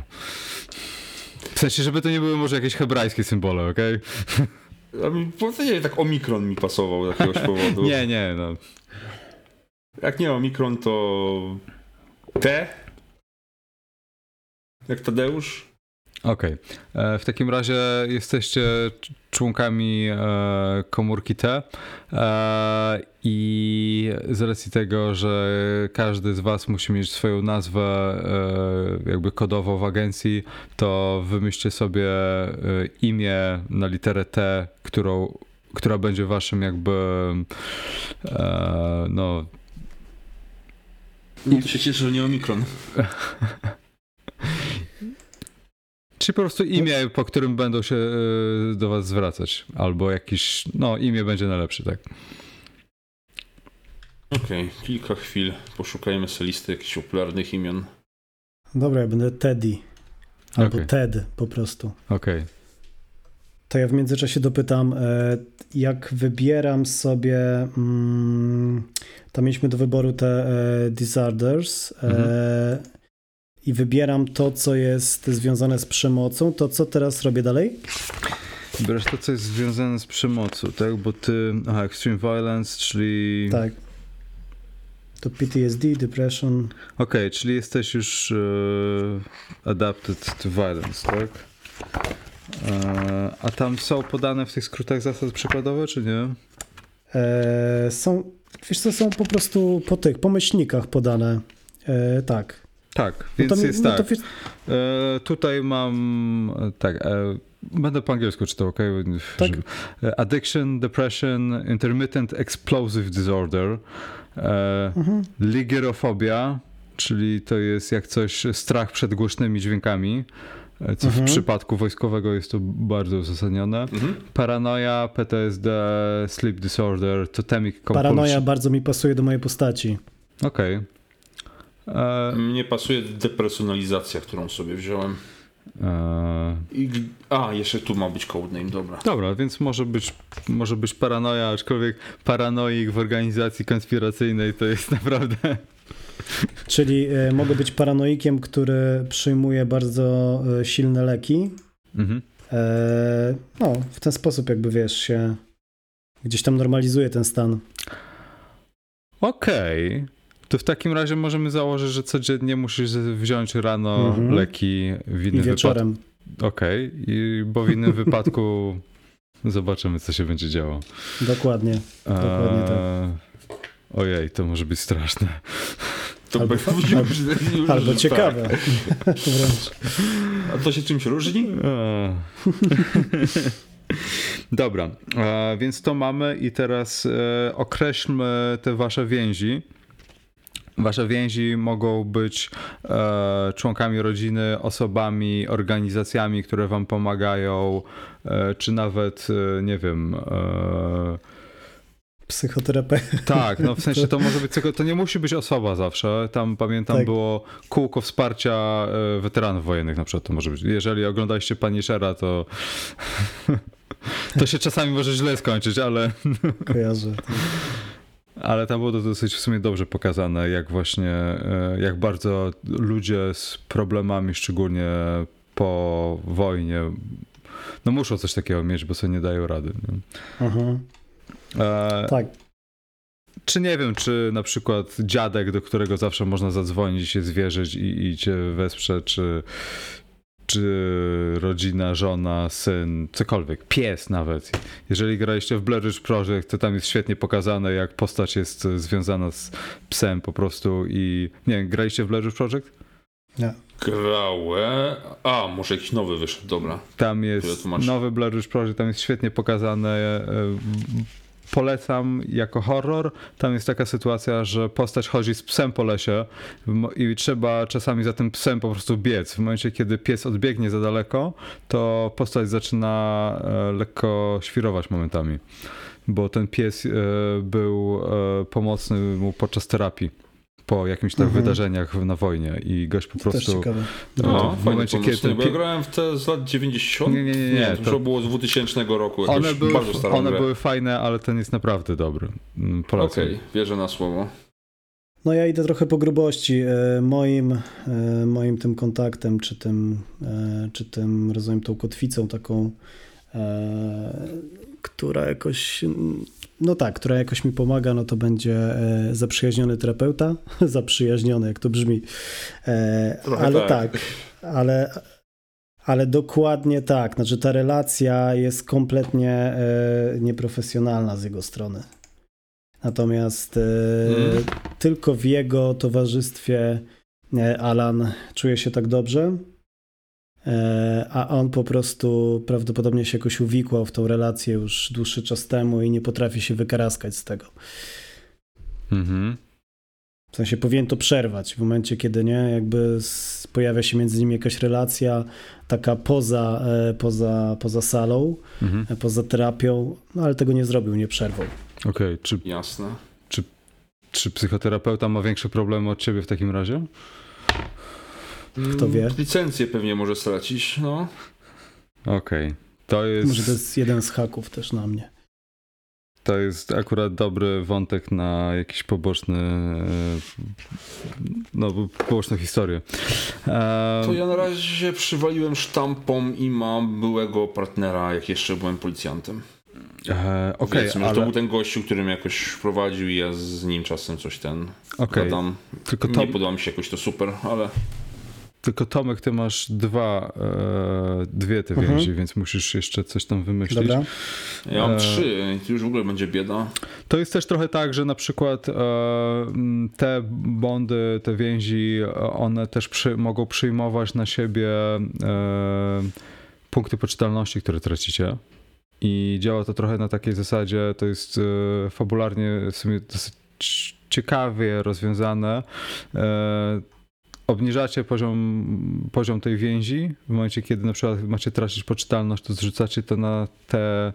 W sensie, żeby to nie były może jakieś hebrajskie symbole, okej? Okay? nie, tak omikron mi pasował z jakiegoś powodu. nie, nie, no. Jak nie omikron, to T? Jak Tadeusz? Okej. Okay. E, w takim razie jesteście członkami e, komórki T e, i z racji tego, że każdy z was musi mieć swoją nazwę jakby kodową w agencji, to wymyślcie sobie imię na literę T, którą, która będzie waszym jakby no cieszę, że nie omikron. Czy po prostu imię, po którym będą się e, do was zwracać, albo jakiś, no imię będzie najlepsze, tak. Okej, okay, kilka chwil, poszukajmy sobie listy jakichś popularnych imion. Dobra, ja będę Teddy. Albo okay. Ted po prostu. Okej. Okay. To ja w międzyczasie dopytam, e, jak wybieram sobie, mm, tam mieliśmy do wyboru te e, disorders, mhm i wybieram to, co jest związane z przemocą, to co teraz robię dalej? Wybierasz to, co jest związane z przemocą, tak? Bo ty, aha, extreme violence, czyli... Tak. To PTSD, depression. Okej, okay, czyli jesteś już uh, adapted to violence, tak? Uh, a tam są podane w tych skrótach zasad przykładowe, czy nie? E, są, wiesz co, są po prostu po tych pomyślnikach podane. E, tak. Tak, no więc no to, jest no tak. E, tutaj mam, e, tak, e, będę po angielsku czytał, ok? Tak? E, addiction, depression, intermittent explosive disorder, e, mhm. ligerofobia, czyli to jest jak coś, strach przed głośnymi dźwiękami, e, co mhm. w przypadku wojskowego jest to bardzo uzasadnione. Mhm. Paranoia, PTSD, sleep disorder, totemic compulsion. Paranoia bardzo mi pasuje do mojej postaci. Okej. Okay. E... Mnie pasuje depersonalizacja, którą sobie wziąłem. E... I... A, jeszcze tu ma być codename, dobra. Dobra, więc może być, może być paranoja, aczkolwiek paranoik w organizacji konspiracyjnej to jest naprawdę... Czyli e, mogę być paranoikiem, który przyjmuje bardzo silne leki. Mhm. No, w ten sposób jakby, wiesz, się gdzieś tam normalizuje ten stan. Okej. Okay. To w takim razie możemy założyć, że codziennie musisz wziąć rano mhm. leki w innym I wieczorem. wypadku. Okej, okay. bo w innym wypadku zobaczymy, co się będzie działo. Dokładnie. Dokładnie tak. Ojej, to może być straszne. To albo, albo, albo tak. ciekawe. Tak. A to się czymś różni? Dobra, więc to mamy i teraz e, określmy te wasze więzi. Wasze więzi mogą być e, członkami rodziny, osobami, organizacjami, które wam pomagają, e, czy nawet, e, nie wiem. E, Psychoterapeuta. Tak, no w sensie to może być, to nie musi być osoba zawsze. Tam pamiętam tak. było kółko wsparcia e, weteranów wojennych na przykład to może być. Jeżeli oglądaliście Punishera, to to się czasami może źle skończyć, ale... Kojarzę. Tak. Ale tam było to dosyć w sumie dobrze pokazane, jak właśnie, e, jak bardzo ludzie z problemami, szczególnie po wojnie, no muszą coś takiego mieć, bo sobie nie dają rady. Nie? Mhm. E, tak. Czy nie wiem, czy na przykład dziadek, do którego zawsze można zadzwonić, się zwierzyć i, i cię wesprze, czy, czy rodzina, żona, syn, cokolwiek, pies nawet. Jeżeli graliście w Blair Witch Project, to tam jest świetnie pokazane, jak postać jest związana z psem po prostu i nie wiem, graliście w Blair Witch Project? Nie. Grałem. A, może jakiś nowy wyszedł, dobra. Tam jest nowy Blair Witch Project, tam jest świetnie pokazane. Polecam jako horror. Tam jest taka sytuacja, że postać chodzi z psem po lesie i trzeba czasami za tym psem po prostu biec. W momencie, kiedy pies odbiegnie za daleko, to postać zaczyna e, lekko świrować momentami, bo ten pies e, był e, pomocny mu podczas terapii po jakimś tam Mhm. wydarzeniach na wojnie i gość po To też prostu ciekawe. No, No, w momencie, kiedy nie, ten ja grałem w te z lat 90. Nie, nie, nie, nie, to, to- było z 2000 roku. One były, bardzo starą one grę. były fajne, ale ten jest naprawdę dobry. Mm, Polecam. Okej, wierzę na słowo. No ja idę trochę po grubości. E, Moim, e, moim tym kontaktem, czy tym, e, czy tym, rozumiem, tą kotwicą taką, która jakoś, no tak, która jakoś mi pomaga, no to będzie e, zaprzyjaźniony terapeuta. zaprzyjaźniony, jak to brzmi. E, Ale tak. tak, ale, ale dokładnie tak. Znaczy ta relacja jest kompletnie e, nieprofesjonalna z jego strony. Natomiast Mhm. tylko w jego towarzystwie Alan czuje się tak dobrze, a on po prostu prawdopodobnie się jakoś uwikłał w tą relację już dłuższy czas temu i nie potrafi się wykaraskać z tego. Mhm. W sensie powinien to przerwać w momencie, kiedy nie, jakby pojawia się między nimi jakaś relacja taka poza, e, poza, poza salą, Mhm. e, poza terapią, no ale tego nie zrobił, nie przerwał. Okej, czy, Jasne. czy psychoterapeuta ma większe problemy od ciebie w takim razie? Kto wie? Mm, Licencję pewnie może stracić, no. Okej. To jest, Może to jest jeden z haków też na mnie. to jest akurat dobry wątek na jakiś poboczny, e, no, poboczną historię. E, To ja na razie przywaliłem sztampom i mam byłego partnera, jak jeszcze byłem policjantem. e, Okej, Powiedzmy, że to ale był ten gościu, który mnie jakoś wprowadził i ja z nim czasem coś ten okej. gadam. Tylko, to, Nie podoba mi się jakoś to super, ale tylko Tomek, ty masz dwa, e, dwie te Mhm. więzi, więc musisz jeszcze coś tam wymyślić. Dobra? ja mam E, trzy już w ogóle będzie bieda. To jest też trochę tak, że na przykład e, te bondy, te więzi, e, one też przy, mogą przyjmować na siebie e, punkty poczytalności, które tracicie. I działa to trochę na takiej zasadzie, to jest e, fabularnie w sumie dosyć ciekawie rozwiązane. Obniżacie poziom, poziom tej więzi. W momencie, kiedy na przykład macie tracić poczytalność, to zrzucacie to na tę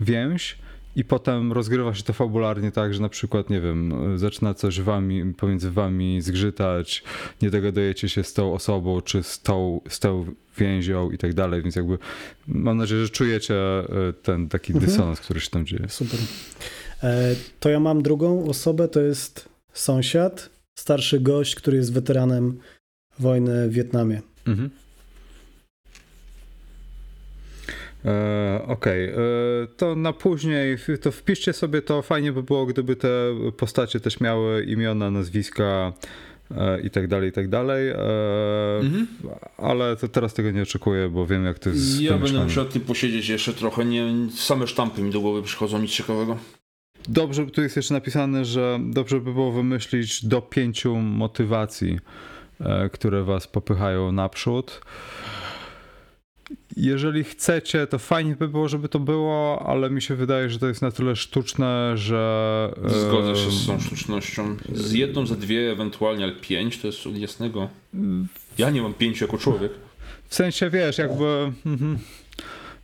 więź i potem rozgrywa się to fabularnie tak, że na przykład, nie wiem, zaczyna coś wami, pomiędzy wami zgrzytać, nie dogadujecie się z tą osobą, czy z tą, z tą więzią i tak dalej, więc jakby mam nadzieję, że czujecie e, ten taki Mhm. dysonans, który się tam dzieje. Super. E, To ja mam drugą osobę, to jest sąsiad, starszy gość, który jest weteranem wojny w Wietnamie. Mhm. E, Okej, e, to na później, to wpiszcie sobie to, fajnie by było, gdyby te postacie też miały imiona, nazwiska e, i tak dalej, i tak dalej, e, Mhm. ale to teraz tego nie oczekuję, bo wiem jak to jest Ja będę musiał tym posiedzieć jeszcze trochę. Nie, same sztampy mi do głowy przychodzą, nic ciekawego. Dobrze, tu jest jeszcze napisane, że dobrze by było wymyślić do pięciu motywacji, e, które was popychają naprzód. Jeżeli chcecie, to fajnie by było, żeby to było, ale mi się wydaje, że to jest na tyle sztuczne, że. e, Zgodzę się z tą sztucznością. Z jedną, za dwie, ewentualnie, ale pięć to jest od jasnego. Ja nie mam pięciu jako człowiek. W sensie, wiesz, jakby. Mhm.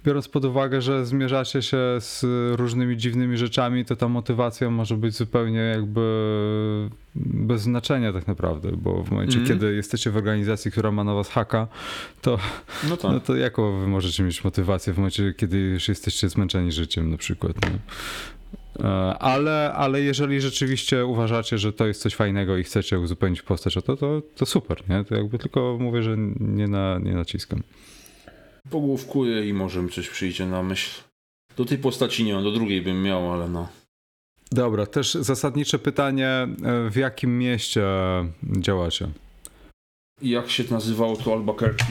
Biorąc pod uwagę, że zmierzacie się z różnymi dziwnymi rzeczami, to ta motywacja może być zupełnie jakby bez znaczenia tak naprawdę, bo w momencie, Mhm. kiedy jesteście w organizacji, która ma na was haka, to, No tak. no to jaką wy możecie mieć motywację w momencie, kiedy już jesteście zmęczeni życiem na przykład. No. E, Ale, ale jeżeli rzeczywiście uważacie, że to jest coś fajnego i chcecie uzupełnić postać o to, to, to super, nie? To jakby tylko mówię, że nie, na, nie naciskam. Pogłówkuję i może mi coś przyjdzie na myśl. Do tej postaci nie mam, do drugiej bym miał, ale no. Dobra, też zasadnicze pytanie, e, w jakim mieście działacie? Jak się nazywało to Albuquerque?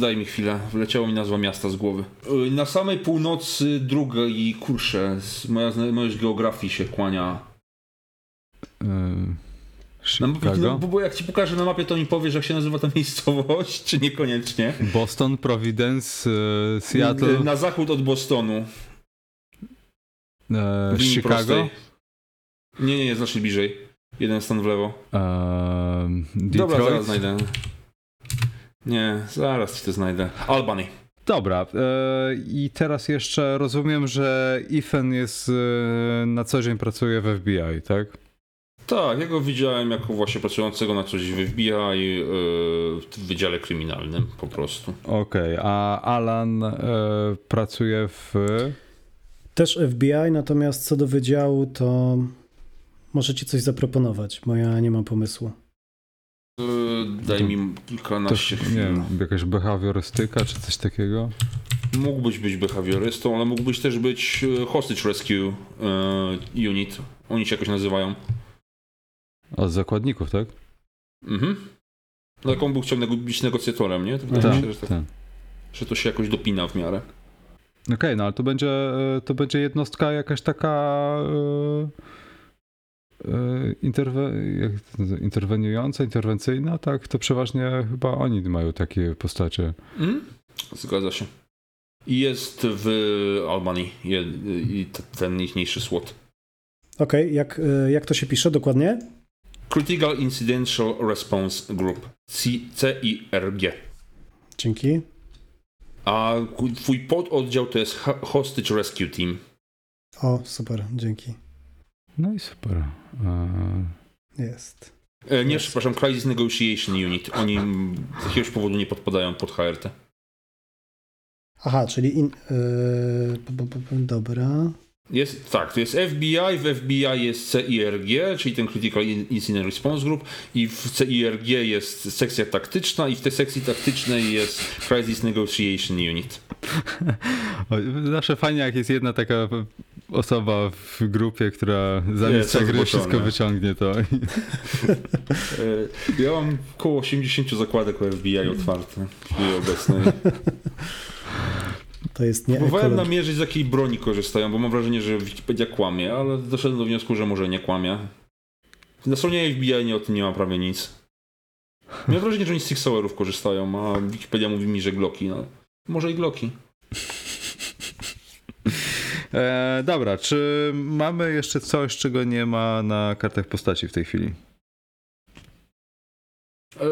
Daj mi chwilę, wleciało mi nazwa miasta z głowy. Y, Na samej północy drugiej kursze, z- moja znajomość geografii się kłania. Yy, No, Chicago? bo bo jak ci pokażę na mapie, to mi powiesz, jak się nazywa ta miejscowość, czy niekoniecznie. Boston, Providence, yy, Seattle, Y, Na zachód od Bostonu. linii Chicago, prostej. Nie, nie, nie, znacznie bliżej. Jeden stan w lewo. yy, Dobra, zaraz znajdę. Nie, zaraz ci to znajdę. Albany. Dobra, e, i teraz jeszcze rozumiem, że Ethan jest e, na co dzień pracuje w FBI, tak? Tak, ja go widziałem jako właśnie pracującego na coś w FBI yy, w Wydziale Kryminalnym po prostu. Okej, a Alan e, pracuje w. Też FBI, natomiast co do wydziału, to możecie coś zaproponować, bo ja nie mam pomysłu. Yy, daj To- mi kilkanaście Też, chwil. nie wiem, jakaś behawiorystyka czy coś takiego? Mógłbyś być behawiorystą, ale mógłbyś też być e, Hostage Rescue e, Unit. Oni się jakoś nazywają. Od zakładników, tak? Mhm. No jak on był chciał być negocjatorem, nie? To wydaje mi się, że, tak, tak. że to się jakoś dopina w miarę. Okej, no ale to będzie, e, to będzie jednostka jakaś taka interwe, jak to nazywa, interweniująca, interwencyjna, tak? To przeważnie chyba oni mają takie postacie. Mhm. Zgadza się. I jest w Albany jed- ten ichniejszy SWAT. Okej, jak, y, jak to się pisze dokładnie? Critical Incidential Response Group. C- CIRG. Dzięki. A twój pododdział to jest Ho- Hostage Rescue Team. O, super, dzięki. No i super. E, Jest. E, nie, Jest. przepraszam, Crisis Negotiation Unit. Oni z jakiegoś powodu nie podpadają pod HRT. Aha, czyli in, y, p- dobra. Jest, tak, to jest FBI, w FBI jest CIRG, czyli ten Critical Incident Response Group i w CIRG jest sekcja taktyczna i w tej sekcji taktycznej jest Crisis Negotiation Unit. o, zawsze fajnie, jak jest jedna taka osoba w grupie, która Jest, zamiast gry zboczone. wszystko wyciągnie to. E, Ja mam około 80 zakładek u FBI otwarte w chwili obecnej. To jest nie Próbowałem namierzyć z jakiej broni korzystają, bo mam wrażenie, że Wikipedia kłamie, ale doszedłem do wniosku, że może nie kłamie. Na stronie FBI nie o tym nie ma prawie nic. Miałem wrażenie, że oni z Sauerów korzystają, a Wikipedia mówi mi, że Glocki, no. Może i Glocki. E, dobra, czy mamy jeszcze coś, czego nie ma na kartach postaci w tej chwili? E,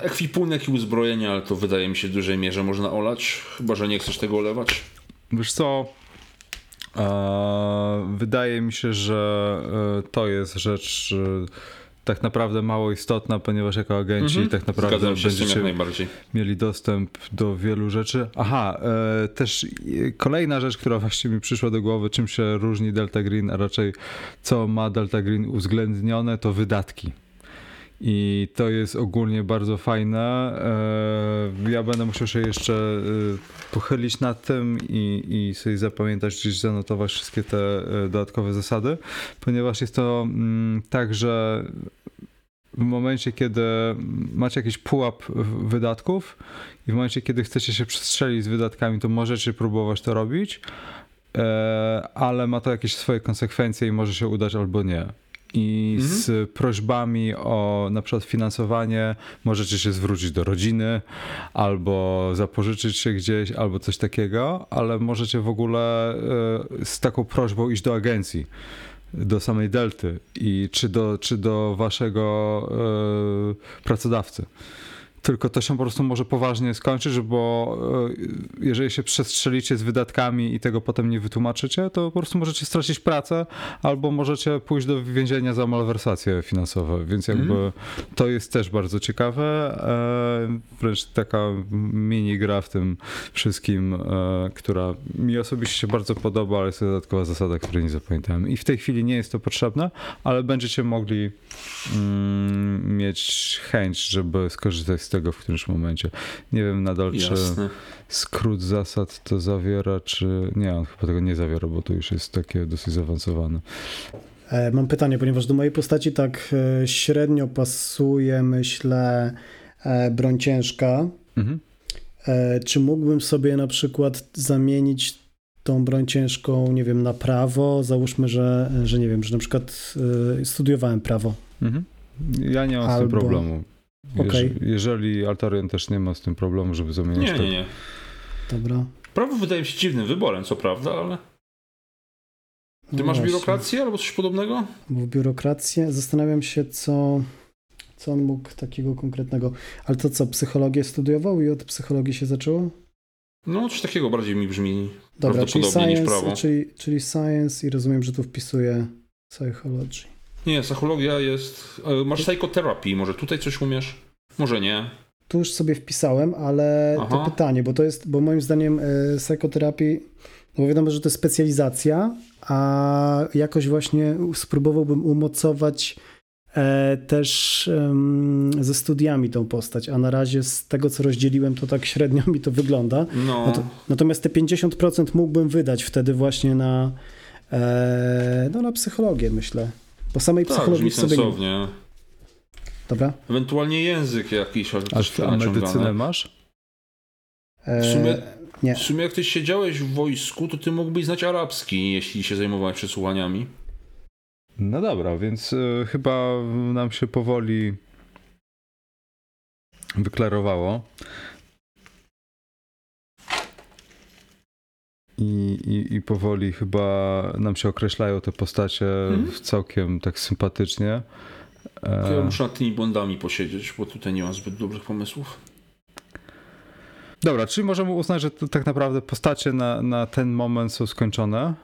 ekwipunek i uzbrojenie, ale to wydaje mi się w dużej mierze można olać, chyba, że nie chcesz tego olewać. Wiesz co? E, wydaje mi się, że e, to jest rzecz e, tak naprawdę mało istotna, ponieważ jako agenci Mhm. tak naprawdę będziecie mieli dostęp do wielu rzeczy. Aha, e, też e, kolejna rzecz, która właśnie mi przyszła do głowy, czym się różni Delta Green, a raczej co ma Delta Green uwzględnione, to wydatki. I to jest ogólnie bardzo fajne. E, Ja będę musiał się jeszcze e, pochylić nad tym i, i sobie zapamiętać, gdzieś zanotować wszystkie te e, dodatkowe zasady, ponieważ jest to mm, tak, że w momencie, kiedy macie jakiś pułap wydatków i w momencie, kiedy chcecie się przestrzelić z wydatkami, to możecie próbować to robić, ale ma to jakieś swoje konsekwencje i może się udać albo nie. I Mhm. z prośbami o na przykład finansowanie możecie się zwrócić do rodziny, albo zapożyczyć się gdzieś, albo coś takiego, ale możecie w ogóle e, z taką prośbą iść do agencji do samej Delty i czy do, czy do waszego e, pracodawcy. Tylko to się po prostu może poważnie skończyć, bo e, jeżeli się przestrzelicie z wydatkami i tego potem nie wytłumaczycie, to po prostu możecie stracić pracę albo możecie pójść do więzienia za malwersacje finansowe, więc jakby Mhm. to jest też bardzo ciekawe. E, wręcz taka mini gra w tym wszystkim, e, która mi osobiście się bardzo podoba, ale jest to dodatkowa zasada, której nie zapamiętałem. I w tej chwili nie jest to potrzebne, ale będziecie mogli mm, mieć chęć, żeby skorzystać z tego w którymś momencie. Nie wiem nadal, czy Jasne. skrót zasad to zawiera, czy nie, on chyba tego nie zawiera, bo to już jest takie dosyć zaawansowane. E, Mam pytanie, ponieważ do mojej postaci tak e, średnio pasuje, myślę, e, broń ciężka. Mhm. Czy mógłbym sobie na przykład zamienić tą broń ciężką, nie wiem, na prawo? Załóżmy, że, że nie wiem, że na przykład studiowałem prawo. Mhm. Ja nie mam z tym Albo- Jeż, Okej. Jeżeli Altorian też nie ma z tym problemu, żeby zamieniać Nie, to. nie, nie. Dobra. Prawo wydaje mi się dziwnym wyborem, co prawda, ale. Ty No masz właśnie. biurokrację albo coś podobnego? Bo w biurokrację zastanawiam się, co, co on mógł takiego konkretnego. Ale to co, psychologię studiował i od psychologii się zaczęło? No, coś takiego bardziej mi brzmi. Dobra, czyli Prawdopodobnie niż science, prawo. czyli, czyli science i rozumiem, że tu wpisuję psychology. Nie, psychologia jest. e, Masz psychoterapii, może tutaj coś umiesz? Może nie. Tu już sobie wpisałem, ale to Aha. pytanie, bo to jest, bo moim zdaniem y, psychoterapii, no bo wiadomo, że to jest specjalizacja, a jakoś właśnie spróbowałbym umocować e, też ze studiami tą postać, a na razie z tego, co rozdzieliłem, to tak średnio mi to wygląda. No. No to, natomiast te 50% mógłbym wydać wtedy właśnie na, e, no, na psychologię, myślę. Bo samej tak, psychologii brzmi w sobie nie. sensownie. Dobra. Ewentualnie język jakiś, ale A, też a medycynę masz? E, W sumie- nie. W sumie jak ty siedziałeś w wojsku, to ty mógłbyś znać arabski, jeśli się zajmowałeś przesłuchaniami. No dobra, więc y, chyba nam się powoli wyklarowało. I, i, I powoli chyba nam się określają te postacie w całkiem tak sympatycznie. To ja E, muszę nad tymi błędami posiedzieć, bo tutaj nie mam zbyt dobrych pomysłów. Dobra, czyli możemy uznać, że to tak naprawdę postacie na, na ten moment są skończone.